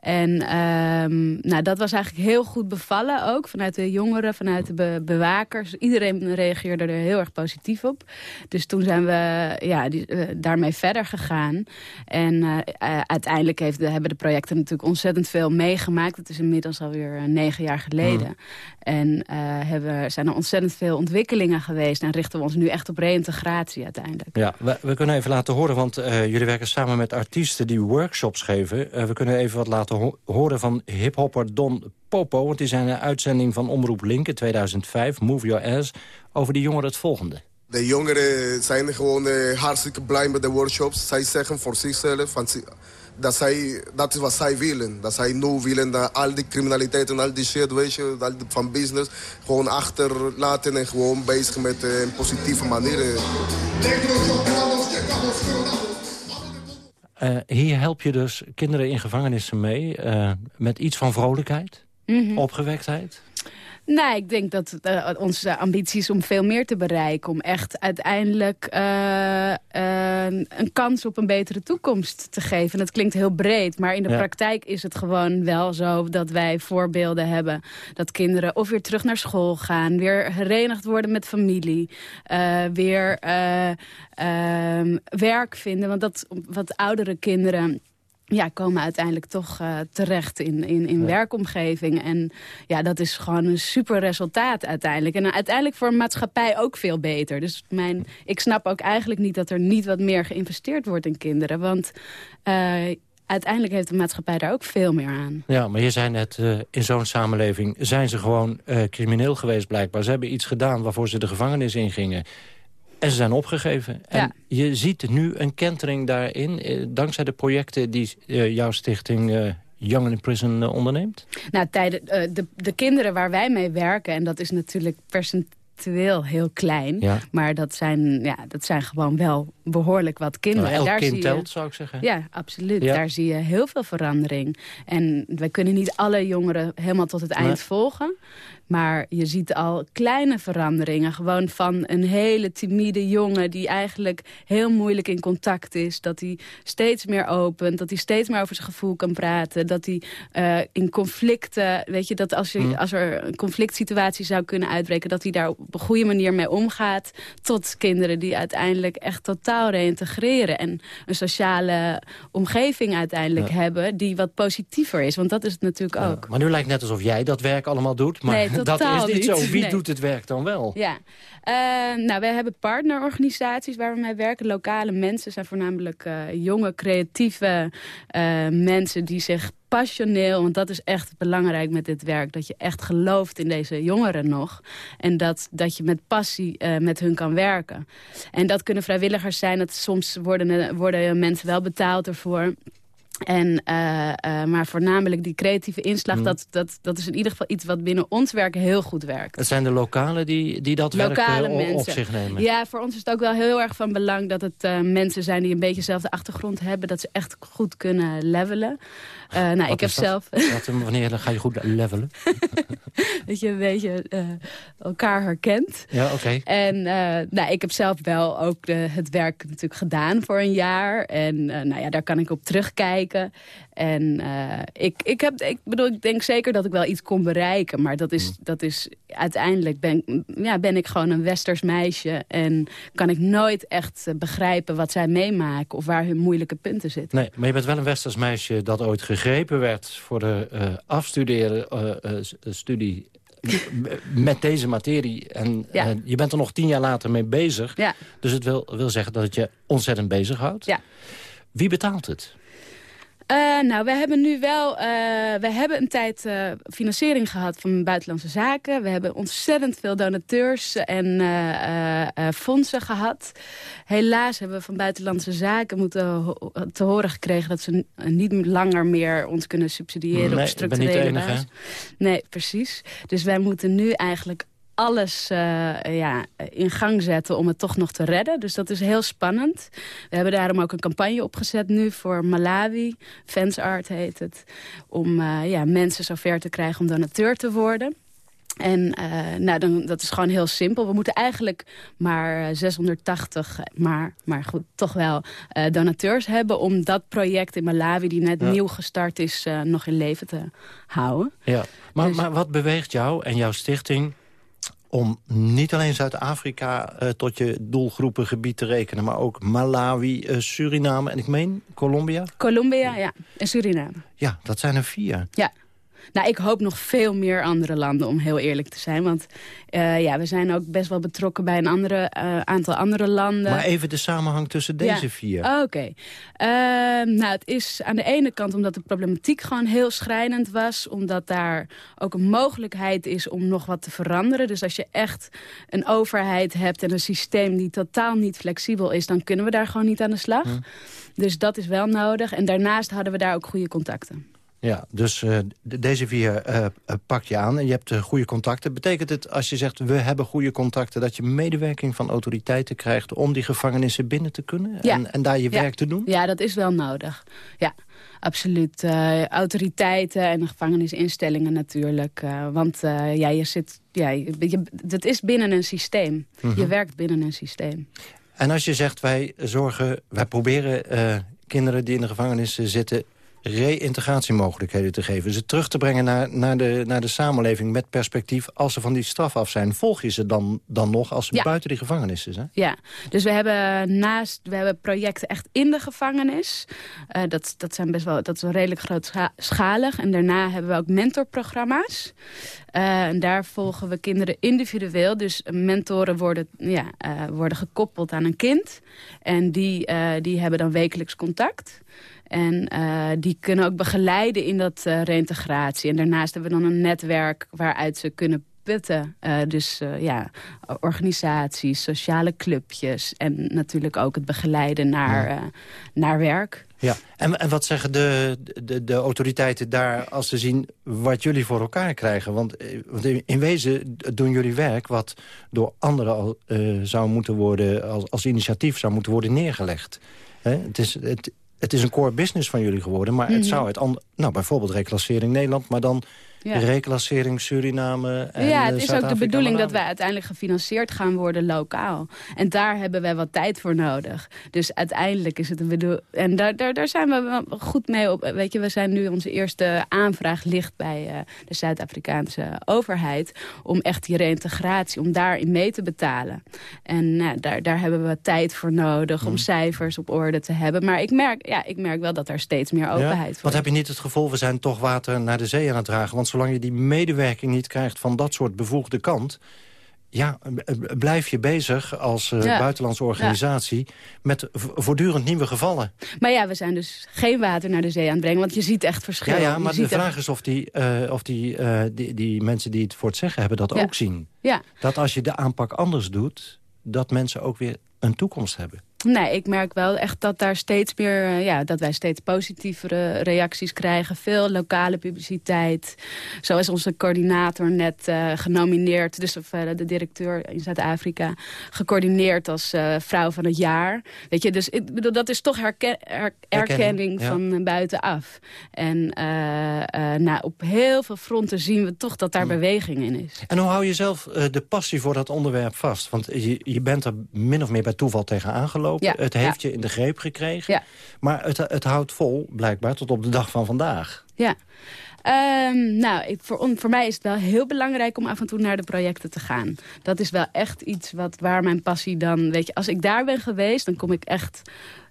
H: En ehm, nou, dat was eigenlijk heel goed bevallen ook. Vanuit de jongeren, vanuit de bewakers. Iedereen reageerde er heel erg positief op. Dus toen zijn we ja, die, uh, daarmee verder gegaan. En uh, uh, uiteindelijk heeft, hebben de projecten natuurlijk ontzettend veel meegemaakt. Het is inmiddels alweer negen jaar geleden. Mm. En hebben, zijn er ontzettend veel ontwikkelingen geweest. En richten we ons nu echt op reïntegratie uiteindelijk.
J: Ja, we, we kunnen even laten horen, want jullie werken samen met artiesten die workshops geven. we kunnen even wat laten horen van hiphopper Don Popo. Want die zijn uitzending van Omroep Link in 2005, Move Your Ass, over die jongeren het volgende.
M: De jongeren zijn gewoon uh, hartstikke blij met de workshops. Zij zeggen voor zichzelf van, dat, zij, dat is wat zij willen. Dat zij nu willen dat al die criminaliteit en al die shit, weet je, al die, van business, gewoon achterlaten en gewoon bezig met uh, een positieve manier.
J: Uh, hier help je dus kinderen in gevangenissen mee uh, met iets van vrolijkheid, mm -hmm. opgewektheid.
H: Nou, ik denk dat uh, onze ambitie is om veel meer te bereiken. Om echt uiteindelijk uh, uh, een kans op een betere toekomst te geven. Dat klinkt heel breed, maar in de ja. praktijk is het gewoon wel zo... dat wij voorbeelden hebben dat kinderen of weer terug naar school gaan... weer herenigd worden met familie, weer werk vinden. Want dat wat oudere kinderen ja, komen uiteindelijk toch uh, terecht in, in, in ja. werkomgeving. En ja, dat is gewoon een super resultaat uiteindelijk. En uiteindelijk voor een maatschappij ook veel beter. Dus mijn, ik snap ook eigenlijk niet dat er niet wat meer geïnvesteerd wordt in kinderen. Want uh, uiteindelijk heeft de maatschappij daar ook veel meer aan.
J: Ja, maar je zei net, uh, in zo'n samenleving zijn ze gewoon crimineel geweest blijkbaar. Ze hebben iets gedaan waarvoor ze de gevangenis ingingen. En ze zijn opgegeven. En je ziet nu een kentering daarin... Eh, dankzij de projecten die eh, jouw stichting... Eh, Young in Prison onderneemt?
H: Nou, tijden, de, de kinderen waar wij mee werken... en dat is natuurlijk percentueel heel klein... Ja. maar dat zijn, ja, dat zijn gewoon wel behoorlijk wat kinderen.
J: Nou, elk
H: daar
J: kind
H: zie
J: telt,
H: je,
J: zou ik zeggen.
H: Ja, absoluut.
J: Ja.
H: Daar zie je heel veel verandering. En we kunnen niet alle jongeren helemaal tot het eind volgen... Maar je ziet al kleine veranderingen. Gewoon van een hele timide jongen die eigenlijk heel moeilijk in contact is. Dat hij steeds meer opent. Dat hij steeds meer over zijn gevoel kan praten. Dat hij uh, in conflicten, weet je, dat als, je,
J: Mm.
H: als er een conflict situatie zou kunnen uitbreken... dat hij daar op een goede manier mee omgaat. Tot kinderen die uiteindelijk echt totaal reïntegreren. En een sociale omgeving uiteindelijk
J: Ja.
H: hebben die wat positiever is. Want dat is het natuurlijk
J: Ja,
H: ook.
J: maar nu lijkt het net alsof jij dat werk allemaal doet. Maar
H: Nee,
J: dat is niet,
H: niet.
J: zo. Wie
H: Nee.
J: doet het werk dan wel?
H: Ja, Eh, nou, wij hebben partnerorganisaties waar we mee werken. Lokale mensen zijn voornamelijk eh, jonge, creatieve eh, mensen die zich passioneel, want dat is echt belangrijk met dit werk, dat je echt gelooft in deze jongeren nog. En dat, dat je met passie met hun kan werken. En dat kunnen vrijwilligers zijn, dat soms worden, worden mensen wel betaald ervoor. En, eh, eh, maar voornamelijk die creatieve inslag,
J: Mm.
H: dat, dat, dat is in ieder geval iets wat binnen ons werken heel goed werkt.
J: Het zijn de lokalen die, die dat werk
H: Lokale
J: eh, o-
H: mensen.
J: op zich nemen.
H: Ja, voor ons is het ook wel heel erg van belang dat het eh, mensen zijn die een beetje dezelfde achtergrond hebben. Dat ze echt goed kunnen levelen. Eh, nou,
J: Wat
H: ik heb
J: dat?
H: zelf
J: eh, wanneer ga je goed levelen?
H: dat je een beetje eh, elkaar herkent.
J: Ja, oké.
H: En nou, ik heb zelf wel ook de, het werk natuurlijk gedaan voor een jaar. En nou ja, daar kan ik op terugkijken. En eh, ik, ik, heb, ik bedoel, ik denk zeker dat ik wel iets kon bereiken. Maar dat
J: Mm.
H: is, dat is uiteindelijk ben, ja, ben ik gewoon een westers meisje. En kan ik nooit echt eh, begrijpen wat zij meemaken. Of waar hun moeilijke punten zitten.
J: Nee, maar je bent wel een westers meisje dat ooit gegrepen werd... voor de afstuderen eh, eh, studie met deze materie. En
H: Ja.
J: je bent er nog tien jaar later mee bezig.
H: Ja.
J: Dus het wil, wil zeggen dat het je ontzettend bezighoudt.
H: Ja.
J: Wie betaalt het?
H: Eh, nou, we hebben nu wel... eh, we hebben een tijd eh, financiering gehad van Buitenlandse Zaken. We hebben ontzettend veel donateurs en fondsen gehad. Helaas hebben we van Buitenlandse Zaken moeten ho- te horen gekregen... dat ze niet langer meer ons kunnen subsidiëren
J: Nee,
H: op
J: ik ben niet de
H: structurele
J: enige,
H: basis. Nee, precies. Dus wij moeten nu eigenlijk alles eh, ja, in gang zetten om het toch nog te redden. Dus dat is heel spannend. We hebben daarom ook een campagne opgezet nu voor Malawi. Fansart heet het. Om eh, ja, mensen zover te krijgen om donateur te worden. En nou, dan, dat is gewoon heel simpel. We moeten eigenlijk maar 680, maar, maar goed, toch wel donateurs hebben... om dat project in Malawi, die net nieuw gestart is, nog in leven te houden.
J: Ja, maar, dus- maar wat beweegt jou en jouw stichting om niet alleen Zuid-Afrika uh, tot je doelgroepengebied te rekenen... maar ook Malawi, uh, Suriname en ik meen Colombia?
H: Colombia, ja. En Suriname.
J: Ja, dat zijn er vier.
H: Ja. Nou, ik hoop nog veel meer andere landen, om heel eerlijk te zijn. Want uh, ja, we zijn ook best wel betrokken bij een andere, uh, aantal andere landen.
J: Maar even de samenhang tussen deze
H: ja.
J: vier.
H: Oké. Okay. Uh, nou, het is aan de ene kant omdat de problematiek gewoon heel schrijnend was. Omdat daar ook een mogelijkheid is om nog wat te veranderen. Dus als je echt een overheid hebt en een systeem die totaal niet flexibel is... dan kunnen we daar gewoon niet aan de slag. Hm. Dus dat is wel nodig. En daarnaast hadden we daar ook goede contacten.
J: Ja, dus uh, deze vier uh, pak je aan en je hebt uh, goede contacten. Betekent het, als je zegt we hebben goede contacten... dat je medewerking van autoriteiten krijgt om die gevangenissen binnen te kunnen?
H: Ja.
J: En, en daar je
H: ja.
J: werk te doen?
H: Ja, dat is wel nodig. Ja, absoluut. autoriteiten en gevangenisinstellingen natuurlijk. want ja, je zit, ja, je, dat is binnen een systeem. Mm -hmm. Je werkt binnen een systeem.
J: En als je zegt wij zorgen, wij proberen kinderen die in de gevangenissen zitten reïntegratiemogelijkheden te geven. Ze terug te brengen naar, naar, de, naar de samenleving met perspectief... als ze van die straf af zijn. Volg je ze dan, dan nog als ze
H: ja.
J: buiten die gevangenis zijn?
H: Ja, dus we hebben naast we hebben projecten echt in de gevangenis. Uh, dat, dat, zijn best wel, dat is wel redelijk grootschalig. En daarna hebben we ook mentorprogramma's. Uh, en daar volgen we kinderen individueel. Dus mentoren worden, ja, uh, worden gekoppeld aan een kind. En die, die hebben dan wekelijks contact. En uh, die kunnen ook begeleiden in dat uh, reïntegratie. En daarnaast hebben we dan een netwerk waaruit ze kunnen putten. Uh, dus ja, organisaties, sociale clubjes... en natuurlijk ook het begeleiden naar, ja. naar werk.
J: Ja, en, en wat zeggen de, de, de, autoriteiten daar als ze zien wat jullie voor elkaar krijgen? Want, want in wezen doen jullie werk wat door anderen al, zou moeten worden... Als, als initiatief zou moeten worden neergelegd. Het is... Het, het is een core business van jullie geworden. Maar het
H: Mhm.
J: zou uit andere... Nou, bijvoorbeeld reclassering Nederland, maar dan
H: Ja.
J: reclassering Suriname en
H: ja,
J: eh,
H: het is ook de bedoeling dat wij uiteindelijk gefinancierd gaan worden lokaal. En daar hebben wij wat tijd voor nodig. Dus uiteindelijk is het een bedoel... En daar, daar, daar zijn we goed mee op. Weet je, we zijn nu onze eerste aanvraag ligt bij eh, de Zuid-Afrikaanse overheid... om echt die reïntegratie, om daarin mee te betalen. En nou, daar, daar hebben we wat tijd voor nodig om cijfers op orde te hebben. Maar ik merk, ja, ik merk wel dat daar steeds meer openheid voor
J: Want heb je niet het gevoel, we zijn toch water naar de zee aan het dragen? Want zolang je die medewerking niet krijgt van dat soort bevoegde kant... ja, blijf je bezig als eh,
H: Ja.
J: buitenlandse organisatie... met voortdurend nieuwe gevallen.
H: Maar ja, we zijn dus geen water naar de zee aan het brengen. Want je ziet echt verschil.
J: Ja, ja maar de
H: echt-
J: vraag is of, die, eh, of die, eh, die, die mensen die het voor het zeggen hebben... dat ook zien.
H: Ja.
J: Dat als je de aanpak anders doet... dat mensen ook weer een toekomst hebben.
H: Nee, ik merk wel echt dat daar steeds meer, eh, ja, dat wij steeds positievere reacties krijgen. Veel lokale publiciteit. Zo is onze coördinator net eh, genomineerd, dus of, eh, de directeur in Zuid-Afrika, gecoördineerd als vrouw van het jaar. Weet je, dus ik bedoel, dat is toch herken, her- erkenning
J: ja.
H: van buitenaf. En nou, op heel veel fronten zien we toch dat daar
J: Hmm.
H: beweging in is.
J: En hoe hou je zelf de passie voor dat onderwerp vast? Want je, je bent er min of meer bij toeval tegen aangelopen.
H: Ja,
J: het
H: ja.
J: heeft je in de greep gekregen.
H: Ja.
J: Maar het, het houdt vol, blijkbaar, tot op de dag van vandaag.
H: Ja. Ehm, nou, ik, voor, voor mij is het wel heel belangrijk om af en toe naar de projecten te gaan. Dat is wel echt iets wat, waar mijn passie dan... Weet je, als ik daar ben geweest, dan kom ik echt,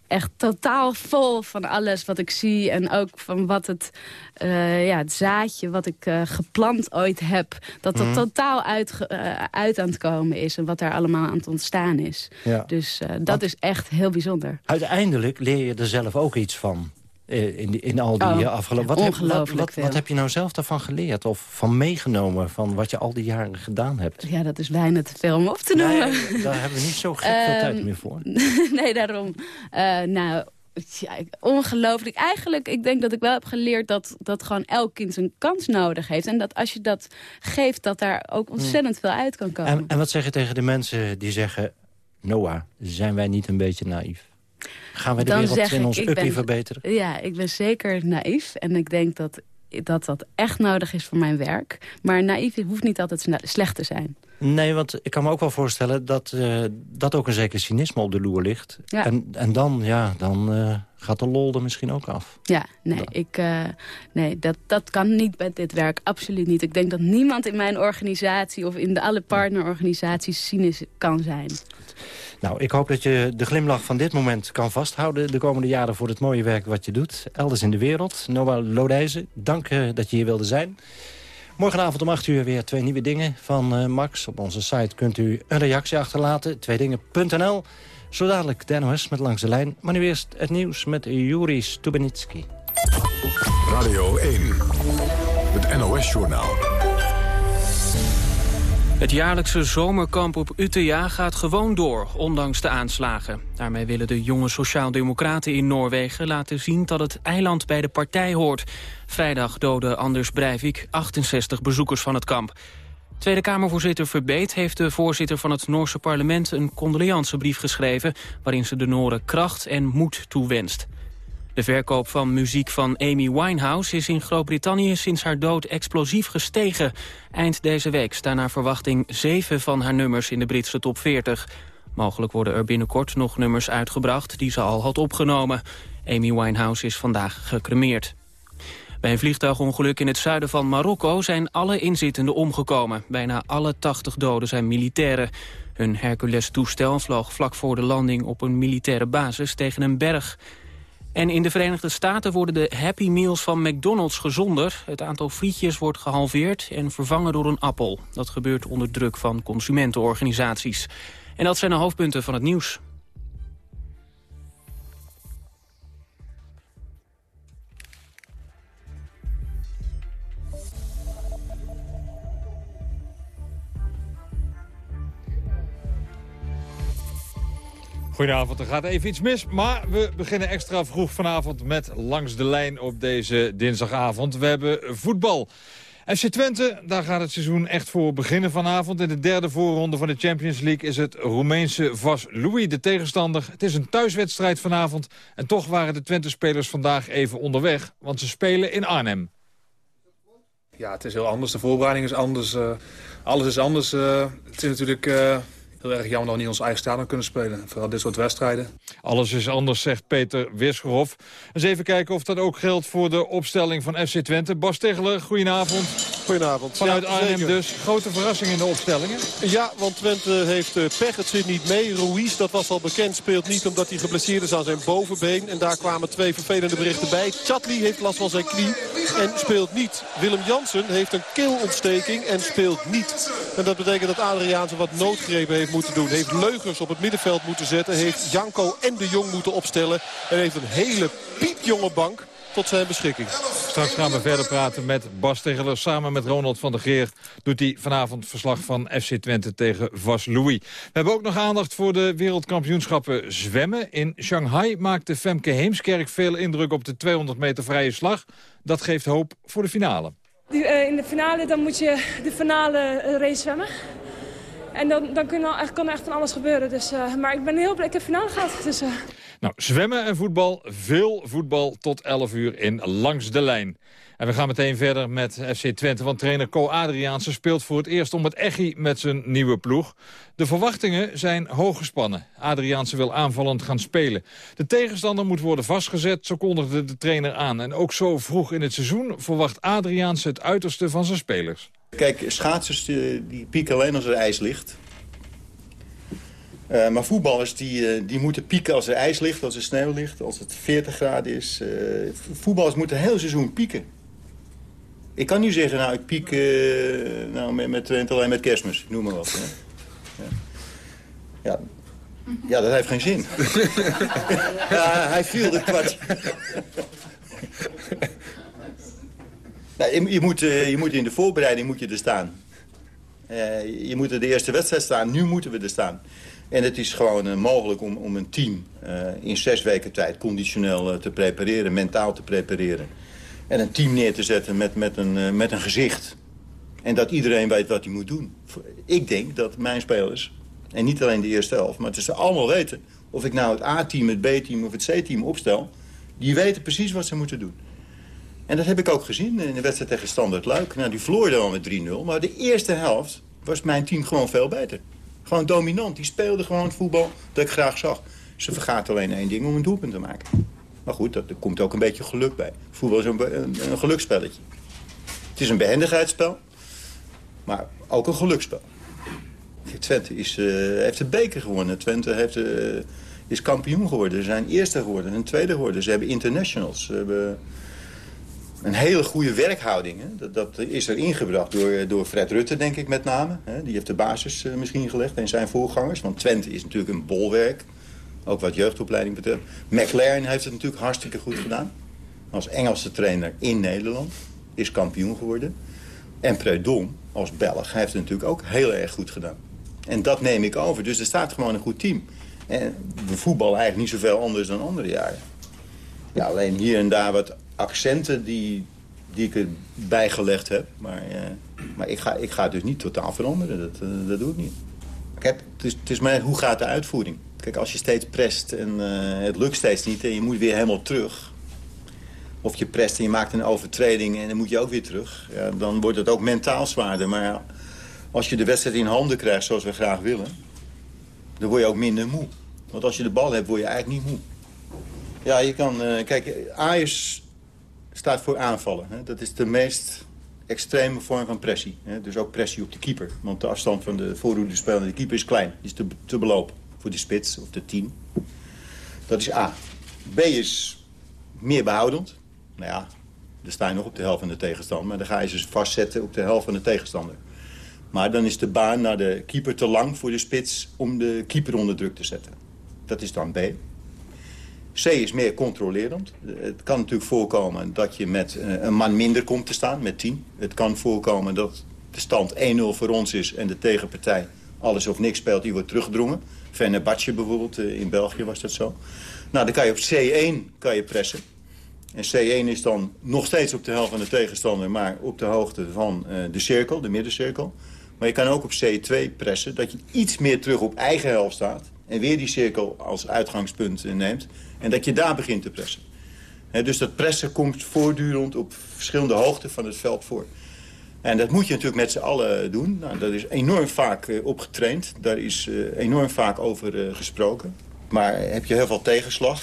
H: echt totaal vol van alles wat ik zie. En ook van wat het, eh, ja, het zaadje wat ik eh, geplant ooit heb. Dat dat
J: Mhm.
H: totaal uit, uit aan het komen is. En wat daar allemaal aan het ontstaan is.
J: Ja.
H: Dus eh, dat
J: Want-
H: is echt heel bijzonder.
J: Uiteindelijk leer je er zelf ook iets van. Eh, In, in al die
H: Oh,
J: eh, afgelopen... wat, heb, wat, heb je nou zelf daarvan geleerd? Of van meegenomen van wat je al die jaren gedaan hebt?
H: Ja, dat is bijna te veel om op te noemen.
J: Nee, daar hebben we niet zo gek veel
H: Ehm,
J: tijd meer voor.
H: nee, daarom. Eh, nou, ja, ongelooflijk. Eigenlijk, ik denk dat ik wel heb geleerd dat, dat gewoon elk kind zijn kans nodig heeft. En dat als je dat geeft, dat daar ook ontzettend veel uit kan komen.
J: En, en wat zeg je tegen de mensen die zeggen... Noah, zijn wij niet een beetje naïef? Gaan wij de
H: Dan
J: wereld in
H: ik,
J: ons uppie verbeteren?
H: Ja, ik ben zeker naïef. En ik denk dat dat dat echt nodig is voor mijn werk. Maar naïef hoeft niet altijd slecht te zijn.
J: Nee, want ik kan me ook wel voorstellen dat, uh, dat ook een zeker cynisme op de loer ligt. Ja. En, en dan, ja, dan uh, gaat de lol er misschien ook af.
H: Ja, nee, ik, uh, nee dat, dat kan niet bij dit werk. Absoluut niet. Ik denk dat niemand in mijn organisatie of in de alle partnerorganisaties cynisch kan zijn.
J: Nou, ik hoop dat je de glimlach van dit moment kan vasthouden... de komende jaren voor het mooie werk wat je doet. Elders in de wereld. Noah Lodijzen, dank dat je hier wilde zijn. Morgenavond om 8 uur weer twee nieuwe dingen van uh, Max. Op onze site kunt u een reactie achterlaten. Tweedingen.nl. Zo dadelijk de NOS met Langs de Lijn. Maar nu eerst het nieuws met Juri Stubenitski.
F: Radio 1. Het NOS-journaal.
A: Het jaarlijkse zomerkamp op UTA gaat gewoon door, ondanks de aanslagen. Daarmee willen de jonge sociaaldemocraten in Noorwegen laten zien dat het eiland bij de partij hoort. Vrijdag doodde Anders Breivik 68 bezoekers van het kamp. Tweede Kamervoorzitter Verbeet heeft de voorzitter van het Noorse parlement een condoleancebrief geschreven... waarin ze de Noren kracht en moed toewenst. De verkoop van muziek van Amy Winehouse is in Groot-Brittannië sinds haar dood explosief gestegen. Eind deze week staan naar verwachting zeven van haar nummers in de Britse top 40. Mogelijk worden er binnenkort nog nummers uitgebracht die ze al had opgenomen. Amy Winehouse is vandaag gecremeerd. Bij een vliegtuigongeluk in het zuiden van Marokko zijn alle inzittenden omgekomen. Bijna alle 80 doden zijn militairen. Hun Hercules-toestel vloog vlak voor de landing op een militaire basis tegen een berg. En in de Verenigde Staten worden de Happy Meals van McDonald's gezonder. Het aantal frietjes wordt gehalveerd en vervangen door een appel. Dat gebeurt onder druk van consumentenorganisaties. En dat zijn de hoofdpunten van het nieuws.
N: Goedenavond, er gaat even iets mis, maar we beginnen extra vroeg vanavond met Langs de Lijn op deze dinsdagavond. We hebben voetbal. FC Twente, daar gaat het seizoen echt voor beginnen vanavond. In de derde voorronde van de Champions League is het Roemeense Vas Louis de tegenstander. Het is een thuiswedstrijd vanavond en toch waren de Twente-spelers vandaag even onderweg, want ze spelen in Arnhem.
O: Ja, het is heel anders. De voorbereiding is anders. Uh, alles is anders. Uh, het is natuurlijk... Uh heel erg jammer dat we niet ons eigen stadion kunnen spelen. Vooral dit soort wedstrijden.
N: Alles is anders, zegt Peter Wisgerhof. Eens even kijken of dat ook geldt voor de opstelling van FC Twente. Bas Tegeler, goedenavond.
P: Goedenavond.
N: Vanuit Arnhem dus. Grote verrassing in de opstellingen.
P: Ja, want Twente heeft uh, pech. Het zit niet mee. Ruiz, dat was al bekend, speelt niet omdat hij geblesseerd is aan zijn bovenbeen. En daar kwamen twee vervelende berichten bij. Chatli heeft last van zijn knie en speelt niet. Willem Jansen heeft een keelontsteking en speelt niet. En dat betekent dat Adriaanse wat noodgrepen heeft moeten doen. Heeft Leugers op het middenveld moeten zetten. Heeft Janko en de Jong moeten opstellen. En heeft een hele piepjonge bank tot zijn beschikking.
N: Straks gaan we verder praten met Bas Tegeler. Samen met Ronald van der Geert doet hij vanavond verslag van FC Twente tegen Vas Louis. We hebben ook nog aandacht voor de wereldkampioenschappen zwemmen. In Shanghai maakte Femke Heemskerk veel indruk op de 200 meter vrije slag. Dat geeft hoop voor de finale.
Q: Eh, in de finale dan moet je de finale eh, race zwemmen. En dan, dan kan, er, kan echt van alles gebeuren. Dus, uh, maar ik ben heel blij. Ik heb finale gehad. Dus, uh...
N: Nou, zwemmen en voetbal. Veel voetbal tot 11 uur in Langs de Lijn. En we gaan meteen verder met FC Twente, want trainer Co Adriaanse speelt voor het eerst om het echi met zijn nieuwe ploeg. De verwachtingen zijn hoog gespannen. Adriaanse wil aanvallend gaan spelen. De tegenstander moet worden vastgezet, zo kondigde de trainer aan. En ook zo vroeg in het seizoen verwacht Adriaanse het uiterste van zijn spelers.
R: Kijk, schaatsers die pieken alleen als er ijs ligt. Uh, maar voetballers die, uh, die moeten pieken als er ijs ligt, als er sneeuw ligt, als het 40 graden is. Voetballers moeten heel seizoen pieken. Ik kan nu zeggen, nou, ik piek nou, met, met, alleen met kerstmis, noem maar wat. Ja. ja. Ja, dat heeft geen zin. ja, hij viel de kwart. Nou, je, je, moet, uh, je moet in de voorbereiding moet je er staan. Uh, je moet er de eerste wedstrijd staan. Nu moeten we er staan. En het is gewoon mogelijk om, om een team in zes weken tijd conditioneel te prepareren, mentaal te prepareren. En een team neer te zetten met, met, een, met een gezicht. En dat iedereen weet wat hij moet doen. Ik denk dat mijn spelers, en niet alleen de eerste helft, maar het is allemaal weten... of ik nou het A-team, het B-team of het C-team opstel... die weten precies wat ze moeten doen. En dat heb ik ook gezien in de wedstrijd tegen Standard Luik. Nou, die verloor dan met 3-0. Maar de eerste helft was mijn team gewoon veel beter. Gewoon dominant. Die speelde gewoon voetbal dat ik graag zag. Ze vergaat alleen één ding om een doelpunt te maken. Maar goed, dat, er komt ook een beetje geluk bij. Voetbal is een, een. Het is een behendigheidsspel, maar ook een geluksspel. Twente is, uh, heeft de beker gewonnen. Twente heeft, uh, is kampioen geworden. Ze zijn eerste geworden en tweede geworden. Ze hebben internationals. Ze hebben een hele goede werkhouding. Hè. Dat, dat, is er ingebracht door, door Fred Rutte, denk ik met name. Hè. Die heeft de basis misschien gelegd en zijn voorgangers. Want Twente is natuurlijk een bolwerk. Ook wat jeugdopleiding betreft. McLaren heeft het natuurlijk hartstikke goed gedaan. Als Engelse trainer in Nederland. Is kampioen geworden. En Predom als Belg heeft het natuurlijk ook heel erg goed gedaan. En dat neem ik over. Dus er staat gewoon een goed team. En we voetballen eigenlijk niet zoveel anders dan andere jaren. Ja, alleen hier en daar wat accenten die, die ik erbij gelegd heb. Maar, uh, maar ik, ga, ik ga het dus niet totaal veranderen. Dat, uh, dat doe ik niet. Kijk, het is, maar hoe gaat de uitvoering? Kijk, als je steeds prest en uh, het lukt steeds niet... en je moet weer helemaal terug... of je prest en je maakt een overtreding en dan moet je ook weer terug... Ja, dan wordt het ook mentaal zwaarder. Maar als je de wedstrijd in handen krijgt zoals we graag willen... dan word je ook minder moe. Want als je de bal hebt, word je eigenlijk niet moe. Ja, je kan... Uh, kijk, Ajax staat voor aanvallen. Hè? Dat is de meest extreme vorm van pressie. Hè? Dus ook pressie op de keeper. Want de afstand van de voorhoede spelende de keeper is klein. Die is te, te belopen voor de spits of de team. Dat is A. B is meer behoudend. Nou ja, dan sta je nog op de helft van de tegenstander. Maar dan ga je ze vastzetten op de helft van de tegenstander. Maar dan is de baan naar de keeper te lang voor de spits... om de keeper onder druk te zetten. Dat is dan B. C is meer controlerend. Het kan natuurlijk voorkomen dat je met eh, een man minder komt te staan, met 10. Het kan voorkomen dat de stand 1-0 voor ons is en de tegenpartij alles of niks speelt, die wordt teruggedrongen. Fenerbahce bijvoorbeeld, eh, in België was dat zo. Nou, dan kan je op C1 kan je pressen. En C1 is dan nog steeds op de helft van de tegenstander... maar op de hoogte van uh, de cirkel, de middencirkel. Maar je kan ook op C2 pressen, dat je iets meer terug op eigen helft staat... en weer die cirkel als uitgangspunt neemt... en dat je daar begint te pressen. Dus dat pressen komt voortdurend op verschillende hoogten van het veld voor. En dat moet je natuurlijk met z'n allen doen. Nou, dat is enorm vaak uh, opgetraind. Daar is uh, enorm vaak over uh, gesproken. Maar heb je heel veel tegenslag...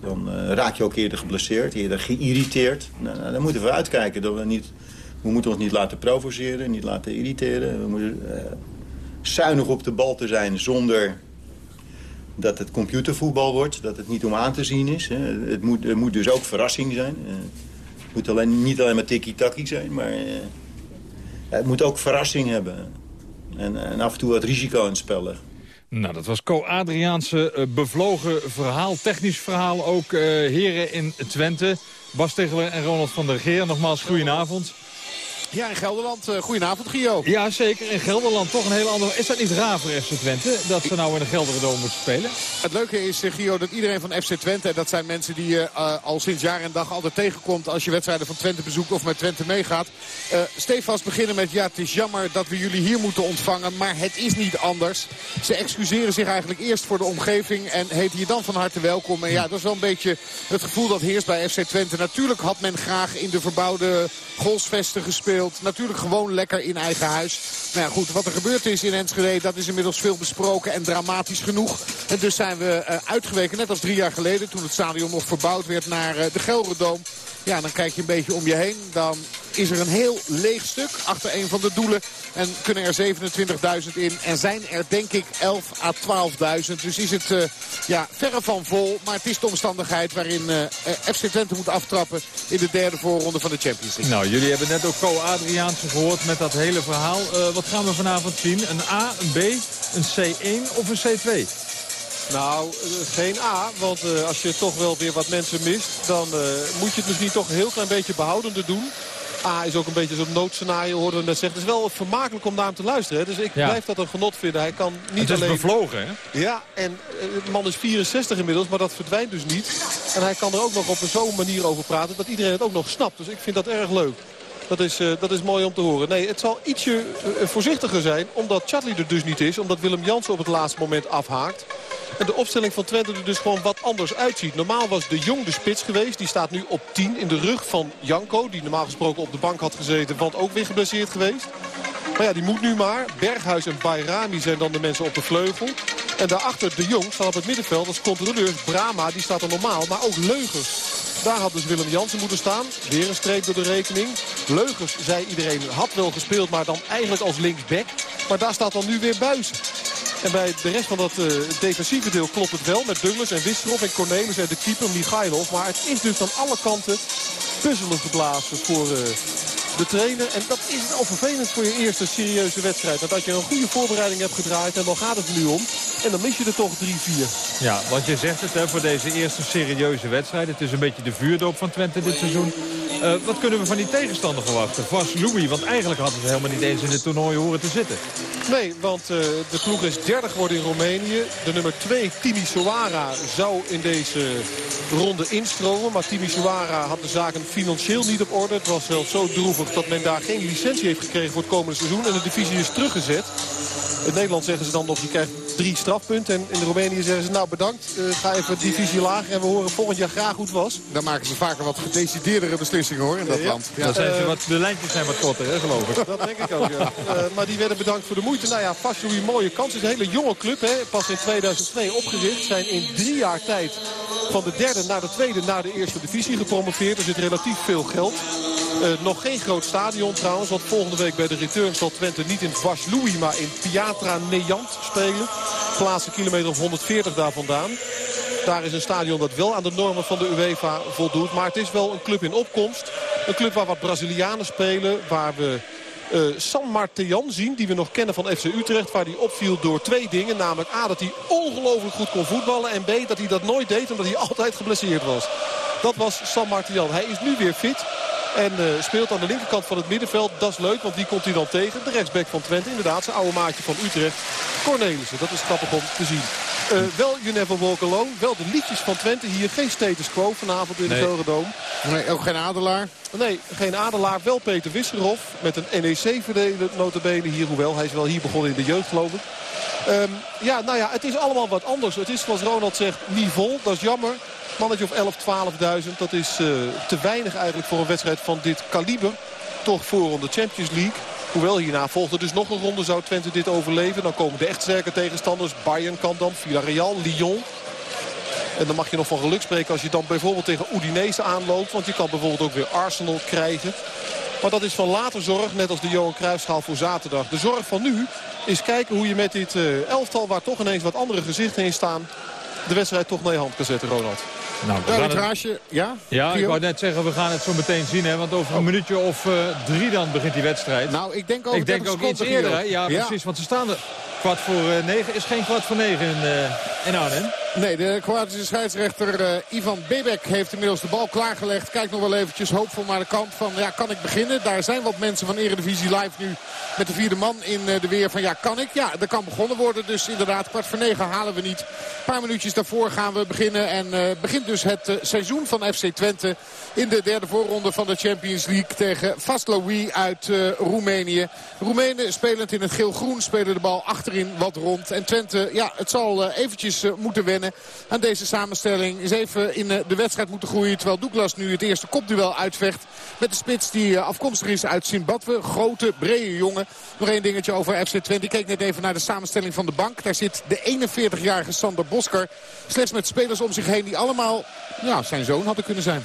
R: dan raak je ook eerder geblesseerd, eerder geïrriteerd. Nou, nou, dan moeten we uitkijken dat we niet... We moeten ons niet laten provoceren, niet laten irriteren. We moeten zuinig op de bal te zijn zonder dat het computervoetbal wordt. Dat het niet om aan te zien is. Hè. Het, moet, moet dus ook verrassing zijn. Het moet alleen, niet alleen maar tikkie-takkie zijn, maar uh, het moet ook verrassing hebben. En, en, af en toe wat risico in het spel.
N: Nou, dat was Co-Adriaanse uh, bevlogen verhaal, technisch verhaal ook. Heren in Twente, Bas Tegeler en Ronald van der Geer. Nogmaals, goedenavond.
P: Ja, in Gelderland. Uh, goedenavond, Gio.
N: Ja, zeker. In Gelderland toch een hele andere... Is dat niet raar voor FC Twente, dat ze nou in de Gelderdoom moeten spelen?
P: Het leuke is, uh, Gio, dat iedereen van FC Twente... en dat zijn mensen die je uh, al sinds jaar en dag altijd tegenkomt... als je wedstrijden van Twente bezoekt of met Twente meegaat... stevast beginnen met... ja, het is jammer dat we jullie hier moeten ontvangen... maar het is niet anders. Ze excuseren zich eigenlijk eerst voor de omgeving... en heten je dan van harte welkom. En ja, dat is wel een beetje het gevoel dat heerst bij FC Twente. Natuurlijk had men graag in de verbouwde golfsvesten gespeeld. Natuurlijk gewoon lekker in eigen huis. Nou ja, goed, wat er gebeurd is in Enschede, dat is inmiddels veel besproken en dramatisch genoeg. En dus zijn we uh, uitgeweken, net als drie jaar geleden, toen het stadion nog verbouwd werd naar uh, de Gelderdoom. Ja, dan kijk je een beetje om je heen. Dan is er een heel leeg stuk achter een van de doelen. En kunnen er 27.000 in. En zijn er denk ik 11 à 12.000. Dus is het uh, ja, verre van vol. Maar het is de omstandigheid waarin uh, FC Twente moet aftrappen in de derde voorronde van de Champions League.
N: Nou, jullie hebben net ook Co Adriaanse gehoord met dat hele verhaal. Wat gaan we vanavond zien? Een A, een B, een C1 of een C2?
P: Nou, geen A, want uh, als je toch wel weer wat mensen mist... dan uh, moet je het misschien toch een heel klein beetje behoudender doen. A is ook een beetje zo'n noodscenario, hoorden we net zeggen. Het is wel vermakelijk om naar hem te luisteren. Hè? Dus ik ja. blijf dat een genot vinden. Hij kan niet
N: het is
P: alleen...
N: bevlogen, hè?
P: Ja, en de man is 64 inmiddels, maar dat verdwijnt dus niet. En hij kan er ook nog op zo'n manier over praten dat iedereen het ook nog snapt. Dus ik vind dat erg leuk. Dat is, uh, dat is mooi om te horen. Nee, het zal ietsje uh, voorzichtiger zijn. Omdat Chadley er dus niet is. Omdat Willem Jansen op het laatste moment afhaakt. En de opstelling van Twente er dus gewoon wat anders uitziet. Normaal was de Jong de spits geweest. Die staat nu op 10 in de rug van Janko. Die normaal gesproken op de bank had gezeten. Want ook weer geblesseerd geweest. Maar ja, die moet nu maar. Berghuis en Bayrami zijn dan de mensen op de vleugel. En daarachter de Jong staat op het middenveld als controleurs. Brama, die staat er normaal. Maar ook Leugers. Daar had dus Willem Jansen moeten staan. Weer een streep door de rekening. Leugers, zei iedereen, had wel gespeeld, maar dan eigenlijk als linksback. Maar daar staat dan nu weer Buizen. En bij de rest van dat uh, defensieve deel klopt het wel. Met Douglas en Wisserov en Cornelis en de keeper Michailov. Maar het is dus aan alle kanten puzzelen geblazen voor uh, de trainer. En dat is al vervelend voor je eerste serieuze wedstrijd. Dat je een goede voorbereiding hebt gedraaid en dan gaat het nu om. En dan mis je er toch 3-4.
N: Ja, want je zegt het hè, voor deze eerste serieuze wedstrijd. Het is een beetje de vuurdoop van Twente dit seizoen. Uh, wat kunnen we van die tegenstander verwachten? Vas Louis, want eigenlijk hadden ze helemaal niet eens in het toernooi horen te zitten.
P: Nee, want uh, de ploeg is derde geworden in Roemenië. De nummer 2, Timi Soara, zou in deze ronde instromen. Maar Timi Soara had de zaken financieel niet op orde. Het was zelfs zo droevig dat men daar geen licentie heeft gekregen voor het komende seizoen. En de divisie is teruggezet. In Nederland zeggen ze dan nog, je krijgt drie strafpunten. En in Roemenië zeggen ze, nou bedankt, uh, ga even divisie lager. En we horen volgend jaar graag hoe het was.
S: Dan maken ze vaker wat gedecideerdere beslissingen hoor, in dat
P: ja.
S: land.
N: Ja. Zijn ze wat, de lijntjes zijn wat korter, hè, geloof ik.
P: Dat denk ik ook, ja. uh, maar die werden bedankt voor de moeite. Nou ja, Vaslui, mooie kans. Het is een hele jonge club, hè. pas in 2002 opgericht. Zijn in drie jaar tijd van de derde naar de tweede naar de eerste divisie gepromoveerd. Er zit relatief veel geld. Uh, nog geen groot stadion trouwens. Want volgende week bij de return zal Twente niet in Vaslui, maar in Piatra Nejant spelen. Plaatsen kilometer of 140 daar vandaan. Daar is een stadion dat wel aan de normen van de UEFA voldoet. Maar het is wel een club in opkomst. Een club waar wat Brazilianen spelen. Waar we uh, San Martian zien, die we nog kennen van FC Utrecht. Waar hij opviel door twee dingen. Namelijk A, dat hij ongelooflijk goed kon voetballen. En B, dat hij dat nooit deed omdat hij altijd geblesseerd was. Dat was San Martian. Hij is nu weer fit. En uh, speelt aan de linkerkant van het middenveld. Dat is leuk, want die komt hij dan tegen. De rechtsback van Twente, inderdaad. Zijn oude maatje van Utrecht. Cornelissen, dat is grappig om te zien. Uh, wel You Never Walk Alone. Wel de liedjes van Twente hier. Geen status quo vanavond in de Velredome.
S: Nee, ook geen Adelaar.
P: Nee, geen Adelaar. Wel Peter Wisserhoff. Met een NEC-verdediger notabene hier. Hoewel, hij is wel hier begonnen in de jeugd geloof ik. Um, ja, nou ja, het is allemaal wat anders. Het is zoals Ronald zegt, niveau. Dat is jammer. Mannetje of 11, 12.000. Dat is uh, te weinig eigenlijk voor een wedstrijd van dit kaliber. Toch voor de Champions League. Hoewel hierna volgt er dus nog een ronde. Zou Twente dit overleven. Dan komen de echt sterke tegenstanders. Bayern kan dan. Villarreal, Lyon. En dan mag je nog van geluk spreken als je dan bijvoorbeeld tegen Udinese aanloopt. Want je kan bijvoorbeeld ook weer Arsenal krijgen. Maar dat is van later zorg, net als de Johan Cruijffschaal voor zaterdag. De zorg van nu is kijken hoe je met dit uh, elftal, waar toch ineens wat andere gezichten in staan... de wedstrijd toch naar je hand kan zetten, Ronald.
S: Nou, arbitrage, ja?
N: Ja, ik wou net zeggen, we gaan het zo meteen zien. Hè, want over een minuutje of uh, drie dan begint die wedstrijd.
S: Nou, ik denk ook,
N: ik denk ook iets eerder. Hè? Ja, ja, precies. Want ze staan er kwart voor uh, negen. Is geen kwart voor negen in, uh, in Arnhem.
S: Nee, de Kroatische scheidsrechter uh, Ivan Bebek heeft inmiddels de bal klaargelegd. Kijkt nog wel eventjes hoopvol naar de kant van, ja, kan ik beginnen? Daar zijn wat mensen van Eredivisie Live nu met de vierde man in uh, de weer van, ja, kan ik? Ja, er kan begonnen worden. Dus inderdaad, kwart voor negen halen we niet. Een paar minuutjes daarvoor gaan we beginnen. En uh, begint dus het seizoen van FC Twente in de derde voorronde van de Champions League tegen Vaslui uit Roemenië. Roemenen spelend in het geel-groen spelen de bal achterin wat rond. En Twente, ja, het zal eventjes moeten wennen aan deze samenstelling. Is even in de wedstrijd moeten groeien. Terwijl Douglas nu het eerste kopduel uitvecht. Met de spits die afkomstig is uit Zimbabwe. Grote, brede jongen. Nog één dingetje over FC Twente. Ik keek net even naar de samenstelling van de bank. Daar zit de 41-jarige Sander Bosker. Slechts met spelers om zich heen die allemaal ja, zijn zoon hadden kunnen zijn.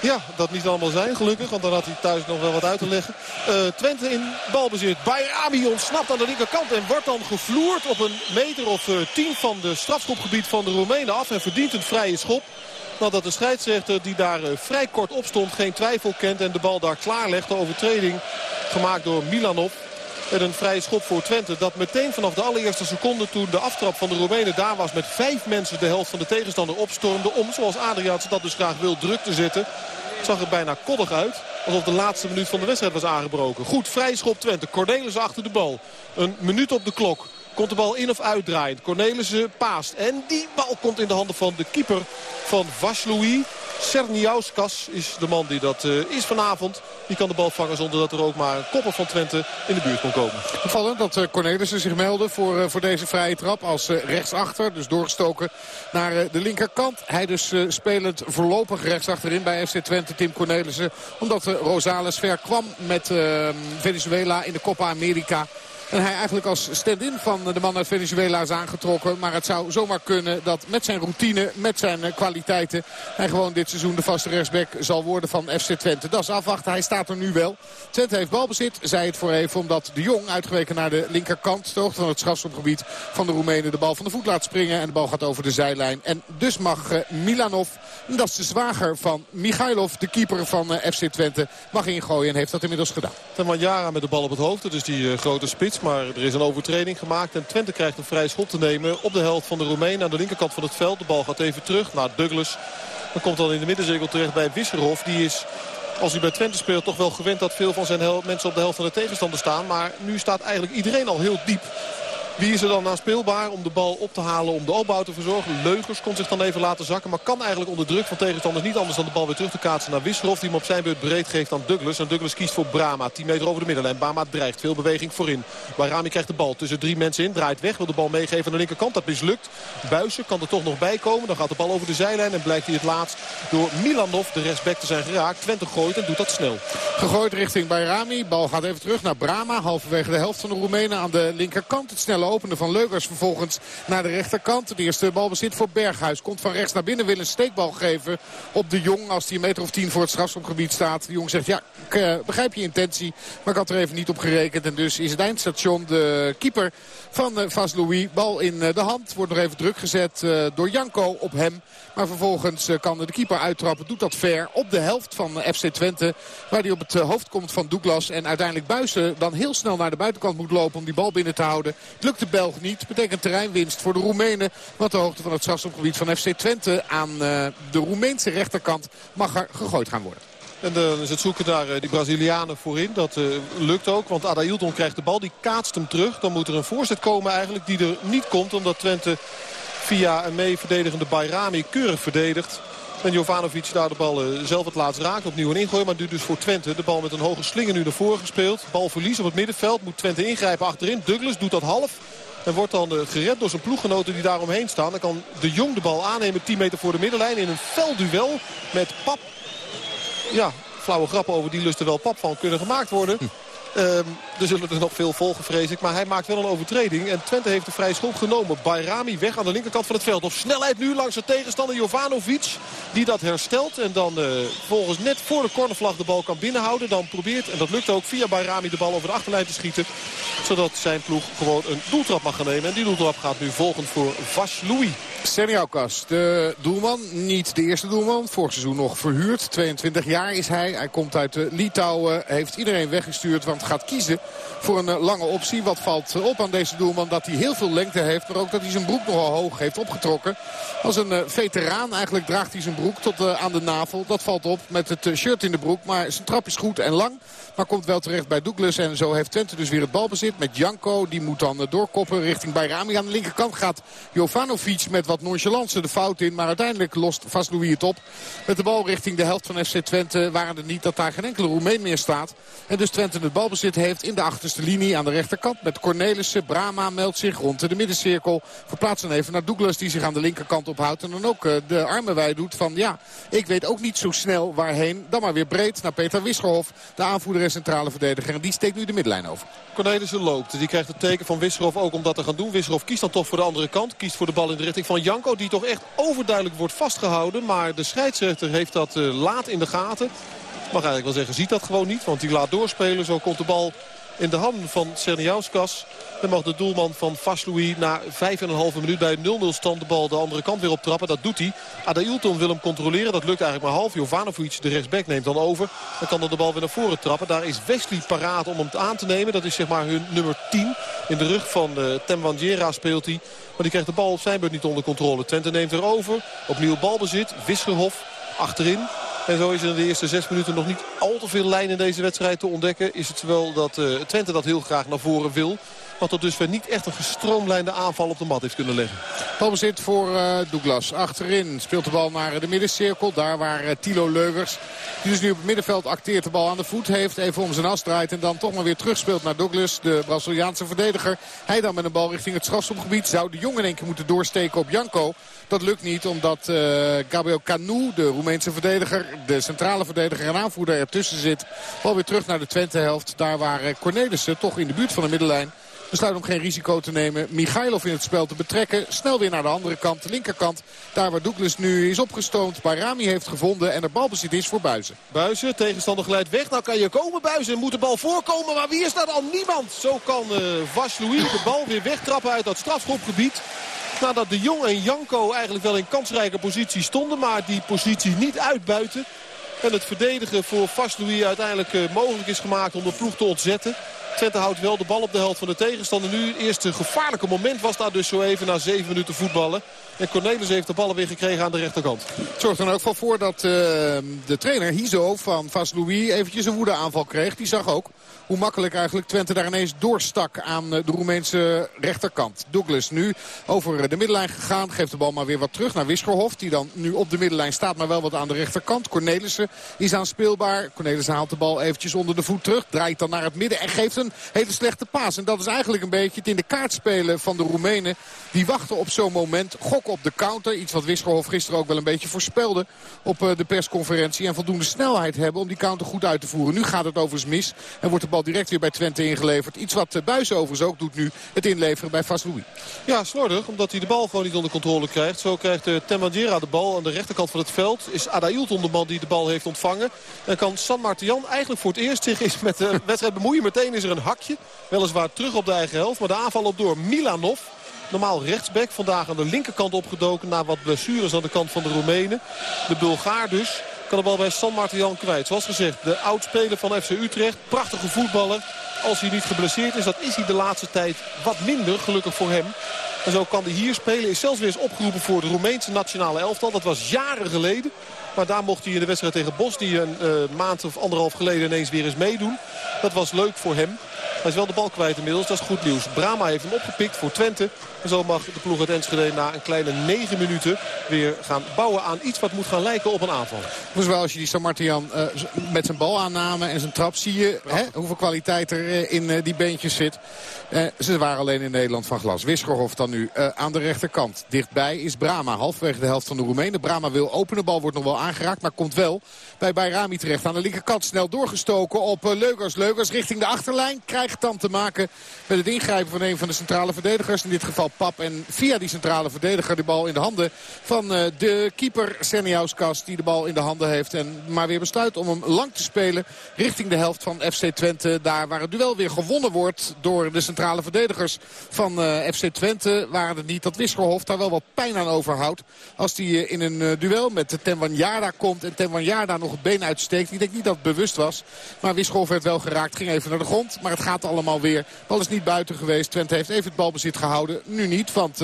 P: Ja, dat niet allemaal zijn, gelukkig. Want dan had hij thuis nog wel wat uit te leggen. Uh, Twente in balbezit. Bayami ontsnapt aan de linkerkant. En wordt dan gevloerd op een meter of uh, tien van de strafschopgebied van de Roemenen af. En verdient een vrije schop. Nadat de scheidsrechter die daar uh, vrij kort op stond geen twijfel kent. En de bal daar klaarlegt. De overtreding gemaakt door Milanov. En een vrije schop voor Twente. Dat meteen vanaf de allereerste seconde toen de aftrap van de Roemenen daar was. Met vijf mensen de helft van de tegenstander opstormde. Om, zoals Adriaanse dat dus graag wil, druk te zetten. Het zag er bijna koddig uit. Alsof de laatste minuut van de wedstrijd was aangebroken. Goed, vrije schop Twente. Cornelis achter de bal. Een minuut op de klok. Komt de bal in of uitdraaien. Cornelissen paast. En die bal komt in de handen van de keeper van Vaslui. Serniauskas is de man die dat uh, is vanavond. Die kan de bal vangen zonder dat er ook maar een kopper van Twente in de buurt kon komen.
S: Opvallend dat uh, Cornelissen zich meldde voor, uh, voor deze vrije trap als rechtsachter. Dus doorgestoken naar de linkerkant. Hij dus spelend voorlopig rechtsachterin bij FC Twente, Tim Cornelissen. Omdat Rosales ver kwam met Venezuela in de Copa America. En hij eigenlijk als stand-in van de man uit Venezuela is aangetrokken. Maar het zou zomaar kunnen dat met zijn routine, met zijn eh, kwaliteiten... hij gewoon dit seizoen de vaste rechtsback zal worden van FC Twente. Dat is afwachten. Hij staat er nu wel. Twente heeft balbezit. Zij het voor even omdat de Jong uitgeweken naar de linkerkant... de hoogte van het strafschopgebied van de Roemenen de bal van de voet laat springen. En de bal gaat over de zijlijn. En dus mag uh, Milanov, dat is de zwager van Michailov... de keeper van uh, FC Twente, mag ingooien en heeft dat inmiddels gedaan.
P: Jara met de bal op het hoofd. Dus die grote spits. Maar er is een overtreding gemaakt. En Twente krijgt een vrij schot te nemen op de helft van de Roemeen. Aan de linkerkant van het veld. De bal gaat even terug naar Douglas. Dan komt dan in de middencirkel terecht bij Wisserhof. Die is als hij bij Twente speelt toch wel gewend dat veel van zijn mensen op de helft van de tegenstander staan. Maar nu staat eigenlijk iedereen al heel diep. Wie is er dan speelbaar om de bal op te halen, om de opbouw te verzorgen? Leugers kon zich dan even laten zakken, maar kan eigenlijk onder druk van tegenstanders niet anders dan de bal weer terug te kaatsen naar Wisserhoff. Die hem op zijn beurt breed geeft aan Douglas. En Douglas kiest voor Brama, 10 meter over de middenlijn. Brama dreigt, veel beweging voorin. Barami krijgt de bal tussen drie mensen in, draait weg, wil de bal meegeven aan de linkerkant. Dat mislukt. Buissen kan er toch nog bij komen. Dan gaat de bal over de zijlijn en blijkt hij het laatst door Milanov, de rechtsback, te zijn geraakt. Twente gooit en doet dat snel.
S: Gegooid richting Bayrami. Bal gaat even terug naar Brama. Halverwege de helft van de Roemenen aan de linkerkant. Het snelle openen van Leugers vervolgens naar de rechterkant. De eerste balbezit voor Berghuis. Komt van rechts naar binnen. Wil een steekbal geven op de Jong. Als hij een meter of tien voor het strafschopgebied staat. De Jong zegt ja, ik uh, begrijp je intentie. Maar ik had er even niet op gerekend. En dus is het eindstation de keeper van uh, Vas Louis. Bal in uh, de hand. Wordt nog even druk gezet door Janko op hem. Maar vervolgens kan de keeper uittrappen. Doet dat ver op de helft van FC Twente. Waar hij op het hoofd komt van Douglas. En uiteindelijk Buizen dan heel snel naar de buitenkant moet lopen om die bal binnen te houden. Het lukt de Belg niet betekent terreinwinst voor de Roemenen. Want de hoogte van het strafschopgebied van FC Twente aan uh, de Roemeense rechterkant mag er gegooid gaan worden.
P: En dan is het zoeken naar uh, die Brazilianen voorin. Dat lukt ook, want Adailton krijgt de bal. Die kaatst hem terug. Dan moet er een voorzet komen eigenlijk die er niet komt. Omdat Twente via een mee verdedigende Bayrami keurig verdedigt. En Jovanovic daar de bal zelf het laatst raakt. Opnieuw een ingooi, maar nu dus voor Twente. De bal met een hoge slinger nu naar voren gespeeld. Balverlies op het middenveld. Moet Twente ingrijpen achterin. Douglas doet dat half. En wordt dan eh, gered door zijn ploeggenoten die daaromheen staan. Dan kan de Jong de bal aannemen 10 meter voor de middenlijn in een fel duel met Pap. Ja, flauwe grappen over die lusten wel Pap van kunnen gemaakt worden. Hm. Um, er zullen er nog veel volgen, vrees ik. Maar hij maakt wel een overtreding. En Twente heeft de vrije schop genomen. Bayrami weg aan de linkerkant van het veld. Op snelheid nu langs de tegenstander Jovanovic. Die dat herstelt. En dan uh, volgens net voor de cornervlag de bal kan binnenhouden. Dan probeert, en dat lukt ook, via Bayrami de bal over de achterlijn te schieten. Zodat zijn ploeg gewoon een doeltrap mag gaan nemen. En die doeltrap gaat nu volgend voor Vas Louis.
S: Serniaukas, de doelman. Niet de eerste doelman. Vorig seizoen nog verhuurd. 22 jaar is hij. Hij komt uit Litouwen. Heeft iedereen weggestuurd, want gaat kiezen voor een eh, lange optie. Wat valt op aan deze doelman? Dat hij heel veel lengte heeft. Maar ook dat hij zijn broek nogal hoog heeft opgetrokken. Als een uh, veteraan eigenlijk draagt hij zijn broek tot aan de navel. Dat valt op met het shirt in de broek. Maar zijn trap is goed en lang. Maar komt wel terecht bij Douglas. En zo heeft Twente dus weer het balbezit met Janko. Die moet dan doorkoppen richting Bayrami. Aan de linkerkant gaat Jovanovic met wat nonchalance de fout in. Maar uiteindelijk lost Vaslui het op. Met de bal richting de helft van FC Twente waren er niet dat daar geen enkele Roemeen meer staat. En dus Twente het balbezit heeft in de achterste linie aan de rechterkant. Met Cornelissen. Brama meldt zich rond de middencirkel. Verplaatsen even naar Douglas die zich aan de linkerkant ophoudt. En dan ook uh, de armen wij doet van ja, ik weet ook niet zo snel waarheen. Dan maar weer breed naar Peter Wisgerhof. De aanvoerder en centrale verdediger. En die steekt nu de middenlijn over.
P: Cornelissen loopt. Die krijgt het teken van Wisgerhof ook om dat te gaan doen. Wisgerhof kiest dan toch voor de andere kant. Kiest voor de bal in de richting van Janko. Die toch echt overduidelijk wordt vastgehouden. Maar de scheidsrechter heeft dat uh, laat in de gaten. Mag eigenlijk wel zeggen, ziet dat gewoon niet. Want die laat doorspelen. Zo komt de bal in de handen van Cerniauskas. Dan mag de doelman van Vaslui na 5,5 minuut bij 0-0 stand de bal de andere kant weer optrappen. Dat doet hij. Adailton wil hem controleren. Dat lukt eigenlijk maar half. Jovanovic, de rechtsback, neemt dan over. Dan kan de bal weer naar voren trappen. Daar is Wesley paraat om hem aan te nemen. Dat is zeg maar hun nummer 10. In de rug van uh, Temwanjera speelt hij. Maar die krijgt de bal op zijn beurt niet onder controle. Twente neemt erover. Opnieuw balbezit. Wisselhof achterin. En zo is er in de eerste zes minuten nog niet al te veel lijn in deze wedstrijd te ontdekken. Is het wel dat uh, Twente dat heel graag naar voren wil. Maar tot dusver niet echt een gestroomlijnde aanval op de mat heeft kunnen leggen.
S: Balbezit voor uh, Douglas. Achterin speelt de bal naar de middencirkel. Daar waar uh, Tilo Leugers, die dus nu op het middenveld acteert, de bal aan de voet heeft. Even om zijn as draait en dan toch maar weer terugspeelt naar Douglas. De Braziliaanse verdediger. Hij dan met een bal richting het strafschopgebied. Zou de jongen in één keer moeten doorsteken op Janko. Dat lukt niet omdat uh, Gabriel Canu, de Roemeense verdediger, de centrale verdediger en aanvoerder ertussen zit. Bal weer terug naar de Twente helft. Daar waar Cornelissen toch in de buurt van de middenlijn besluit om geen risico te nemen. Michailov in het spel te betrekken. Snel weer naar de andere kant, linkerkant. Daar waar Douglas nu is opgestoomd. Barami heeft gevonden en er balbezit is voor Buizen.
P: Buizen, tegenstander glijdt weg. Nou kan je komen Buizen. Moet de bal voorkomen. Maar wie is daar dan? Niemand. Zo kan uh, Vas Louis de bal weer wegtrappen uit dat strafschopgebied. Nadat de Jong en Janko eigenlijk wel in kansrijke positie stonden. Maar die positie niet uitbuiten. En het verdedigen voor Vas Louis uiteindelijk uh, mogelijk is gemaakt om de ploeg te ontzetten. Twente houdt wel de bal op de helft van de tegenstander. Nu het eerste gevaarlijke moment was daar dus zo even na zeven minuten voetballen. En Cornelis heeft de ballen weer gekregen aan de rechterkant.
S: Het zorgt er ook wel voor dat uh, de trainer Hizo van Vas Louis eventjes een woedeaanval kreeg. Die zag ook hoe makkelijk eigenlijk Twente daar ineens doorstak aan de Roemeense rechterkant. Douglas nu over de middenlijn gegaan. Geeft de bal maar weer wat terug naar Wiskerhof. Die dan nu op de middenlijn staat, maar wel wat aan de rechterkant. Cornelissen is aanspeelbaar. Cornelissen haalt de bal eventjes onder de voet terug. Draait dan naar het midden en geeft een hele slechte paas. En dat is eigenlijk een beetje het in de kaart spelen van de Roemenen. Die wachten op zo'n moment. Gokken op de counter. Iets wat Wiskerhof gisteren ook wel een beetje voorspelde op de persconferentie. En voldoende snelheid hebben om die counter goed uit te voeren. Nu gaat het overigens mis. En wordt de bal direct weer bij Twente ingeleverd. Iets wat Buis overigens ook doet nu. Het inleveren bij Vaslui.
P: Ja, slordig. Omdat hij de bal gewoon niet onder controle krijgt. Zo krijgt uh, Temandjera de bal aan de rechterkant van het veld. Is Adailton de man die de bal heeft ontvangen. En kan San Martian eigenlijk voor het eerst zich met de wedstrijd bemoeien. Meteen is er een hakje. Weliswaar terug op de eigen helft. Maar de aanval op door Milanov. Normaal rechtsback. Vandaag aan de linkerkant opgedoken. Na wat blessures aan de kant van de Roemenen. De Bulgaar dus kan de bal bij San Martian kwijt. Zoals gezegd, de oudspeler van FC Utrecht. Prachtige voetballer. Als hij niet geblesseerd is, dat is hij de laatste tijd wat minder, gelukkig voor hem. En zo kan hij hier spelen. Is zelfs weer eens opgeroepen voor de Roemeense nationale elftal. Dat was jaren geleden. Maar daar mocht hij in de wedstrijd tegen Bosnië een uh, maand of anderhalf geleden ineens weer eens meedoen. Dat was leuk voor hem. Hij is wel de bal kwijt inmiddels, dat is goed nieuws. Brama heeft hem opgepikt voor Twente. En zo mag de ploeg uit Enschede na een kleine negen minuten weer gaan bouwen aan iets wat moet gaan lijken op een aanval.
S: Dus wel als je die San Martian uh, met zijn balaanname en zijn trap zie je hè, hoeveel kwaliteit er uh, in uh, die beentjes zit. ze waren alleen in Nederland van glas. Wiskerhof dan nu aan de rechterkant. Dichtbij is Brama, halfwege de helft van de Roemenen. Brama wil openen, bal wordt nog wel aangeraakt, maar komt wel bij Bayrami terecht. Aan de linkerkant snel doorgestoken op Leugers. Leugers richting de achterlijn krijgt dan te maken met het ingrijpen van een van de centrale verdedigers. In dit geval Pap. En via die centrale verdediger de bal in de handen van de keeper Senjauskas. Die de bal in de handen heeft. En maar weer besluit om hem lang te spelen richting de helft van FC Twente. Daar waar het duel weer gewonnen wordt door de centrale verdedigers van uh, FC Twente. Waren het niet dat Wiskerhof daar wel wat pijn aan overhoudt. Als hij uh, in een duel met Tenwanjada komt en Tenwanjada nog het been uitsteekt. Ik denk niet dat het bewust was. Maar Wiskerhof werd wel geraakt. Ging even naar de grond. Maar het gaat allemaal weer. Bal is niet buiten geweest. Twente heeft even het balbezit gehouden. Nu niet. Want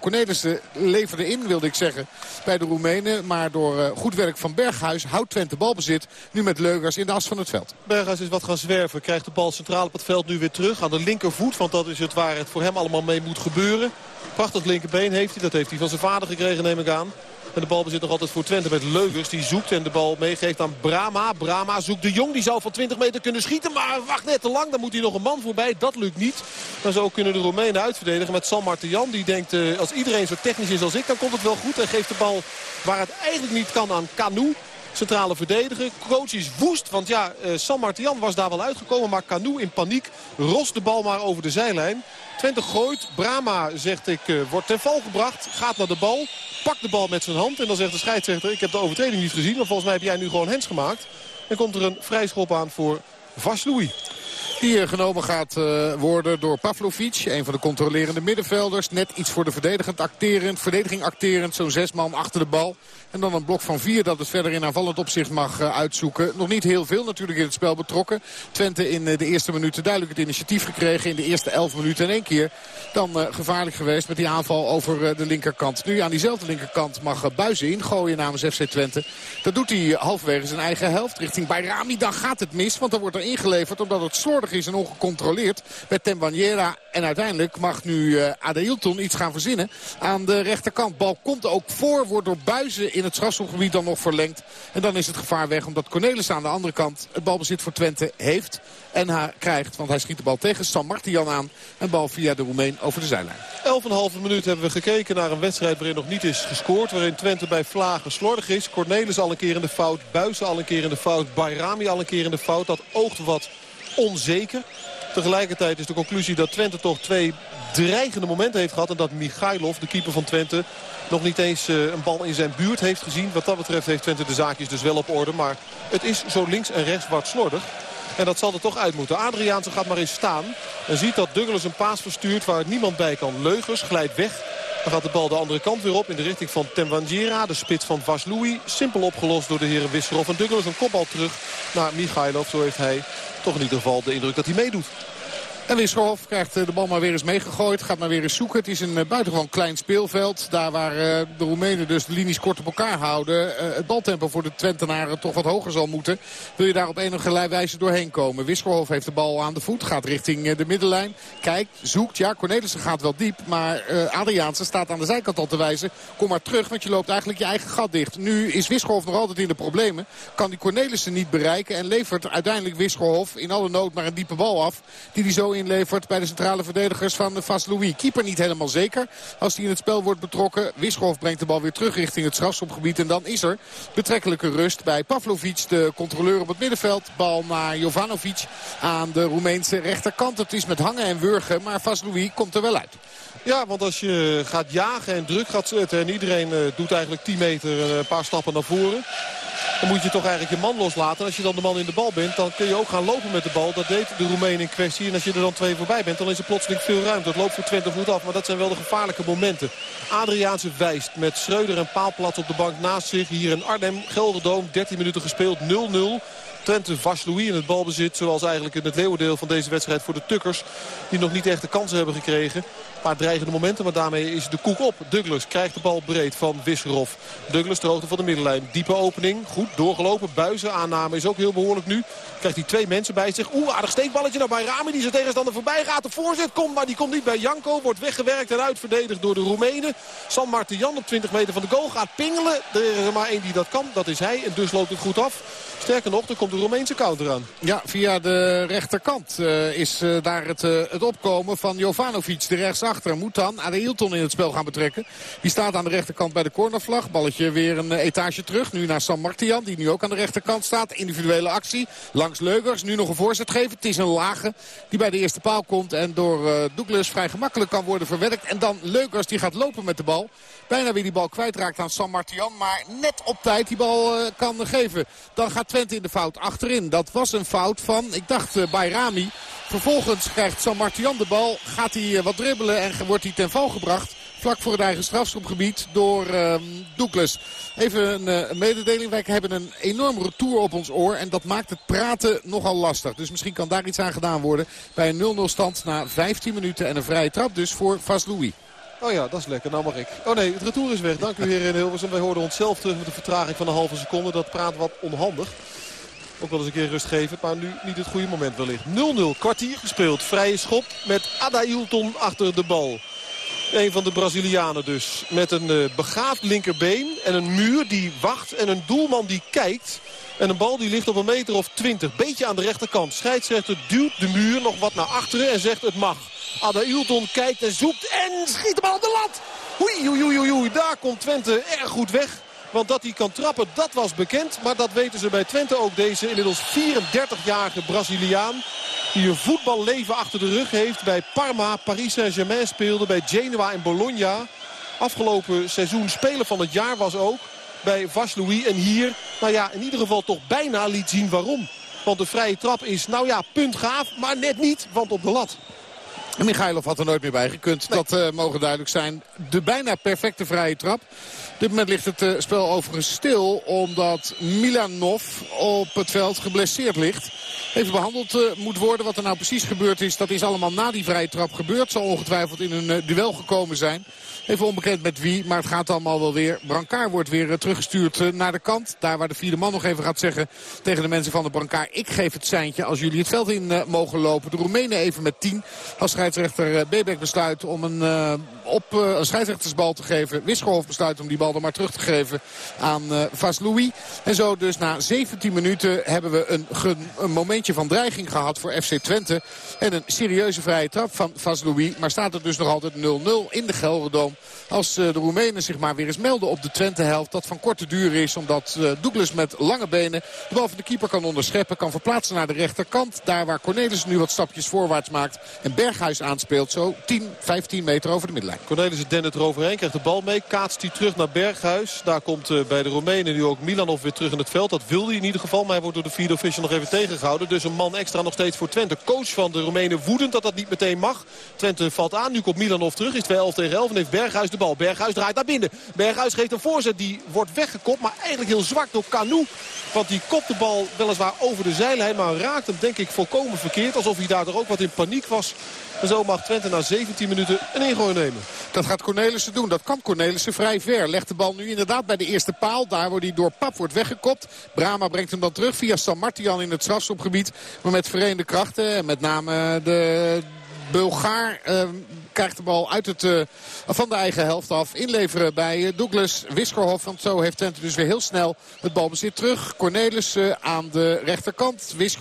S: Cornelissen leverde in wilde ik zeggen bij de Roemenen. Maar door goed werk van Berghuis houdt Twente balbezit. Nu met Leugers in de as van het veld.
P: Berghuis is wat gaan zwerven. Krijgt de bal centraal op het veld nu weer terug. Aan de linkervoet. Want dat is het waar het voor hem allemaal mee moet gebeuren. Prachtig linkerbeen heeft hij. Dat heeft hij van zijn vader gekregen neem ik aan. En de bal bezit nog altijd voor Twente met Leugers. Die zoekt en de bal meegeeft aan Brama. Brama zoekt de Jong. Die zou van 20 meter kunnen schieten. Maar wacht net te lang. Dan moet hij nog een man voorbij. Dat lukt niet. Maar zo kunnen de Roemenen uitverdedigen met San Martian. Die denkt uh, als iedereen zo technisch is als ik. Dan komt het wel goed. En geeft de bal waar het eigenlijk niet kan aan Canu. Centrale verdediger. Coach is woest. Want ja, uh, San Martian was daar wel uitgekomen. Maar Canu in paniek rost de bal maar over de zijlijn. Twente gooit. Brama zegt ik uh, wordt ten val gebracht. Gaat naar de bal. Pakt de bal met zijn hand. En dan zegt de scheidsrechter ik heb de overtreding niet gezien. Maar volgens mij heb jij nu gewoon hens gemaakt. En komt er een vrijschop aan voor Vaslui.
S: Die genomen gaat worden door Pavlovic. Een van de controlerende middenvelders. Net iets voor de verdedigend acterend, verdediging acterend. Zo'n zes man achter de bal. En dan een blok van vier dat het verder in aanvallend opzicht mag uitzoeken. Nog niet heel veel natuurlijk in het spel betrokken. Twente in de eerste minuten duidelijk het initiatief gekregen. In de eerste elf minuten in één keer. Dan gevaarlijk geweest met die aanval over de linkerkant. Nu aan diezelfde linkerkant mag Buizen ingooien namens FC Twente. Dat doet hij halverwege zijn eigen helft richting Bayrami. Dan gaat het mis, want dan wordt er ingeleverd omdat het slordig is en ongecontroleerd. Met Tembaniera en uiteindelijk mag nu Adeilton iets gaan verzinnen aan de rechterkant. Bal komt ook voor, wordt door Buizen in het strafschopgebied dan nog verlengd. En dan is het gevaar weg omdat Cornelis aan de andere kant het balbezit voor Twente heeft. En hij krijgt, want hij schiet de bal tegen San Martian aan. En bal via de Roemeen over de zijlijn.
P: 11,5 minuut hebben we gekeken naar een wedstrijd waarin nog niet is gescoord. Waarin Twente bij Vlagen slordig is. Cornelis al een keer in de fout. Buizen al een keer in de fout. Bayrami al een keer in de fout. Dat oogt wat onzeker. Tegelijkertijd is de conclusie dat Twente toch twee dreigende momenten heeft gehad. En dat Michailov, de keeper van Twente, nog niet eens uh, een bal in zijn buurt heeft gezien. Wat dat betreft heeft Twente de zaakjes dus wel op orde. Maar het is zo links en rechts wat slordig. En dat zal er toch uit moeten. Adriaanse gaat maar eens staan. En ziet dat Douglas een paas verstuurt waar niemand bij kan. Leugers glijdt weg. Dan gaat de bal de andere kant weer op in de richting van Temwanjera. De spits van Vaslui. Simpel opgelost door de heren Wisserov en Douglas. Een kopbal terug naar Michailov. Zo heeft hij toch in ieder geval de indruk dat hij meedoet.
S: En Wisselhof krijgt eh, de bal maar weer eens meegegooid. Gaat maar weer eens zoeken. Het is een eh, buitengewoon klein speelveld. Daar waar eh, de Roemenen dus de linies kort op elkaar houden. Het baltempo voor de Twentenaren toch wat hoger zal moeten. Wil je daar op enige wijze doorheen komen. Wisselhof heeft de bal aan de voet. Gaat richting de middenlijn. Kijkt, zoekt. Ja, Cornelissen gaat wel diep. Maar Adriaanse staat aan de zijkant al te wijzen. Kom maar terug, want je loopt eigenlijk je eigen gat dicht. Nu is Wisselhof nog altijd in de problemen. Kan die Cornelissen niet bereiken. En levert uiteindelijk Wisselhof in alle nood maar een diepe bal af. Die hij zo in inlevert bij de centrale verdedigers van de Louis. Keeper niet helemaal zeker als hij in het spel wordt betrokken. Wischoff brengt de bal weer terug richting het strafschopgebied. En dan is er betrekkelijke rust bij Pavlovic, de controleur op het middenveld. Bal naar Jovanovic aan de Roemeense rechterkant. Het is met hangen en wurgen, maar Vas Louis komt er wel uit.
P: Ja, want als je gaat jagen en druk gaat zetten... en iedereen eh, doet eigenlijk 10 meter een paar stappen naar voren... Dan moet je toch eigenlijk je man loslaten. En als je dan de man in de bal bent, dan kun je ook gaan lopen met de bal. Dat deed de Roemeen in kwestie. En als je er dan twee voorbij bent, dan is er plotseling veel ruimte. Het loopt voor 20 voet af, maar dat zijn wel de gevaarlijke momenten. Adriaanse wijst met Schreuder en Paalplaats op de bank naast zich. Hier in Arnhem, Gelderdoom, 13 minuten gespeeld, 0-0. Twente Louis in het balbezit. Zoals eigenlijk in het leeuwendeel van deze wedstrijd voor de Tukkers. Die nog niet echt de kansen hebben gekregen. Paar dreigende momenten, maar daarmee is de koek op. Douglas krijgt de bal breed van Wisgerov. Douglas de hoogte van de middenlijn. Diepe opening, goed doorgelopen. Buizen aanname is ook heel behoorlijk nu. Krijgt hij twee mensen bij zich. Oeh, aardig steekballetje naar Rami die zijn tegenstander voorbij gaat. De voorzet komt, maar die komt niet bij Janko. Wordt weggewerkt en uitverdedigd door de Roemenen. San Martian op 20 meter van de goal gaat pingelen. Er is er maar één die dat kan, dat is hij. En dus loopt het goed af. Sterker nog, er komt de Roemeense counter aan.
S: Ja, via de rechterkant uh, is uh, daar het, uh, het opkomen van Jovanovic. De rechtsachter moet dan Adeilton in het spel gaan betrekken. Die staat aan de rechterkant bij de cornervlag. Balletje weer een etage terug. Nu naar San Martian, die nu ook aan de rechterkant staat. Individuele actie langs Leugers. Nu nog een voorzet geven. Het is een lage die bij de eerste paal komt. En door Douglas vrij gemakkelijk kan worden verwerkt. En dan Leugers die gaat lopen met de bal. Bijna weer die bal kwijtraakt aan San Martian. Maar net op tijd die bal kan geven. Dan gaat Twente in de fout achterin. Dat was een fout van, ik dacht, uh, Bayrami. Vervolgens krijgt San Martian de bal. Gaat hij uh, wat dribbelen en wordt hij ten val gebracht. Vlak voor het eigen strafschopgebied door uh, Douglas. Even een, uh, mededeling. Wij hebben een enorm retour op ons oor. En dat maakt het praten nogal lastig. Dus misschien kan daar iets aan gedaan worden. Bij een 0-0 stand na 15 minuten en een vrije trap dus voor Vas Louis.
P: Oh ja, dat is lekker. Nou mag ik. Oh nee, het retour is weg. Dank u heer Hilversum. Wij hoorden onszelf terug met de vertraging van een halve seconde. Dat praat wat onhandig. Ook wel eens een keer rustgevend, maar nu niet het goede moment wellicht. 0-0, kwartier gespeeld. Vrije schop met Adailton achter de bal. Een van de Brazilianen dus. Met een uh, begaafd linkerbeen en een muur die wacht en een doelman die kijkt. En een bal die ligt op een meter of 20. Beetje aan de rechterkant. Scheidsrechter duwt de muur nog wat naar achteren en zegt het mag. Adailton kijkt en zoekt en schiet de bal op de lat. Oei, oei, oei, daar komt Twente erg goed weg. Want dat hij kan trappen, dat was bekend. Maar dat weten ze bij Twente ook. Deze inmiddels 34-jarige Braziliaan. Die een voetballeven achter de rug heeft. Bij Parma, Paris Saint-Germain speelde. Bij Genoa en Bologna. Afgelopen seizoen speler van het jaar was ook. Bij Vaslui. En hier, nou ja, in ieder geval toch bijna liet zien waarom.
S: Want de vrije trap is, nou ja, puntgaaf, maar net niet, want op de lat. En Michailov had er nooit meer bij gekund. Dat uh, mogen duidelijk zijn. De bijna perfecte vrije trap. Op dit moment ligt het uh, spel overigens stil. Omdat Milanov op het veld geblesseerd ligt. Even behandeld uh, moet worden. Wat er nou precies gebeurd is, dat is allemaal na die vrije trap gebeurd. Zal ongetwijfeld in een duel gekomen zijn. Even onbekend met wie, maar het gaat allemaal wel weer. Brancard wordt weer uh, teruggestuurd naar de kant. Daar waar de vierde man nog even gaat zeggen tegen de mensen van de Brancard. Ik geef het seintje als jullie het veld in mogen lopen. De Roemenen even met 10. Als scheidsrechter Bebek besluit om een, op, een scheidsrechtersbal te geven. Wisgerhof besluit om die bal dan maar terug te geven aan Vaslui. En zo dus na 17 minuten hebben we een, een momentje van dreiging gehad voor FC Twente. En een serieuze vrije trap van Vaslui. Maar staat er dus nog altijd 0-0 in de Gelderdoom. Als de Roemenen zich maar weer eens melden op de Twente-helft. Dat van korte duur is omdat Douglas met lange benen de bal van de keeper kan onderscheppen. Kan verplaatsen naar de rechterkant. Daar waar Cornelis nu wat stapjes voorwaarts maakt. En Berghuis aanspeelt zo 10, 15 meter over de middenlijn. Cornelis dennet eroverheen. Krijgt de bal mee. Kaatst hij terug naar Berghuis. Daar komt bij de Roemenen nu ook Milanov weer terug in het veld. Dat wilde hij in ieder geval. Maar hij wordt door de vierde official nog even tegengehouden. Dus een man extra nog steeds voor Twente. Coach van de Roemenen woedend dat dat niet meteen mag. Twente valt aan. Nu komt Milanov terug. Is 2 11 tegen 11 en heeft Berghuis de bal. Berghuis draait naar binnen. Berghuis geeft een voorzet. Die wordt weggekopt. Maar eigenlijk heel zwak door Canu. Want die kopt de bal weliswaar over de zijlijn. Maar raakt hem denk ik volkomen verkeerd. Alsof hij daardoor ook wat in paniek was. En zo mag Twente na 17 minuten een ingooi nemen. Dat gaat Cornelissen doen. Dat kan Cornelissen vrij ver. Legt de bal nu inderdaad bij de eerste paal. Daar waar hij door Pap wordt weggekopt. Brama brengt hem dan terug via San Martian in het strafschopgebied. Maar met verenigde krachten. En met name de Bulgaar uh, krijgt de bal uit het, uh, van de eigen helft af. Inleveren bij uh, Douglas Wiskerhof. Want zo heeft Twente dus weer heel snel het balbezit terug. Cornelis aan de rechterkant. Wiskerhof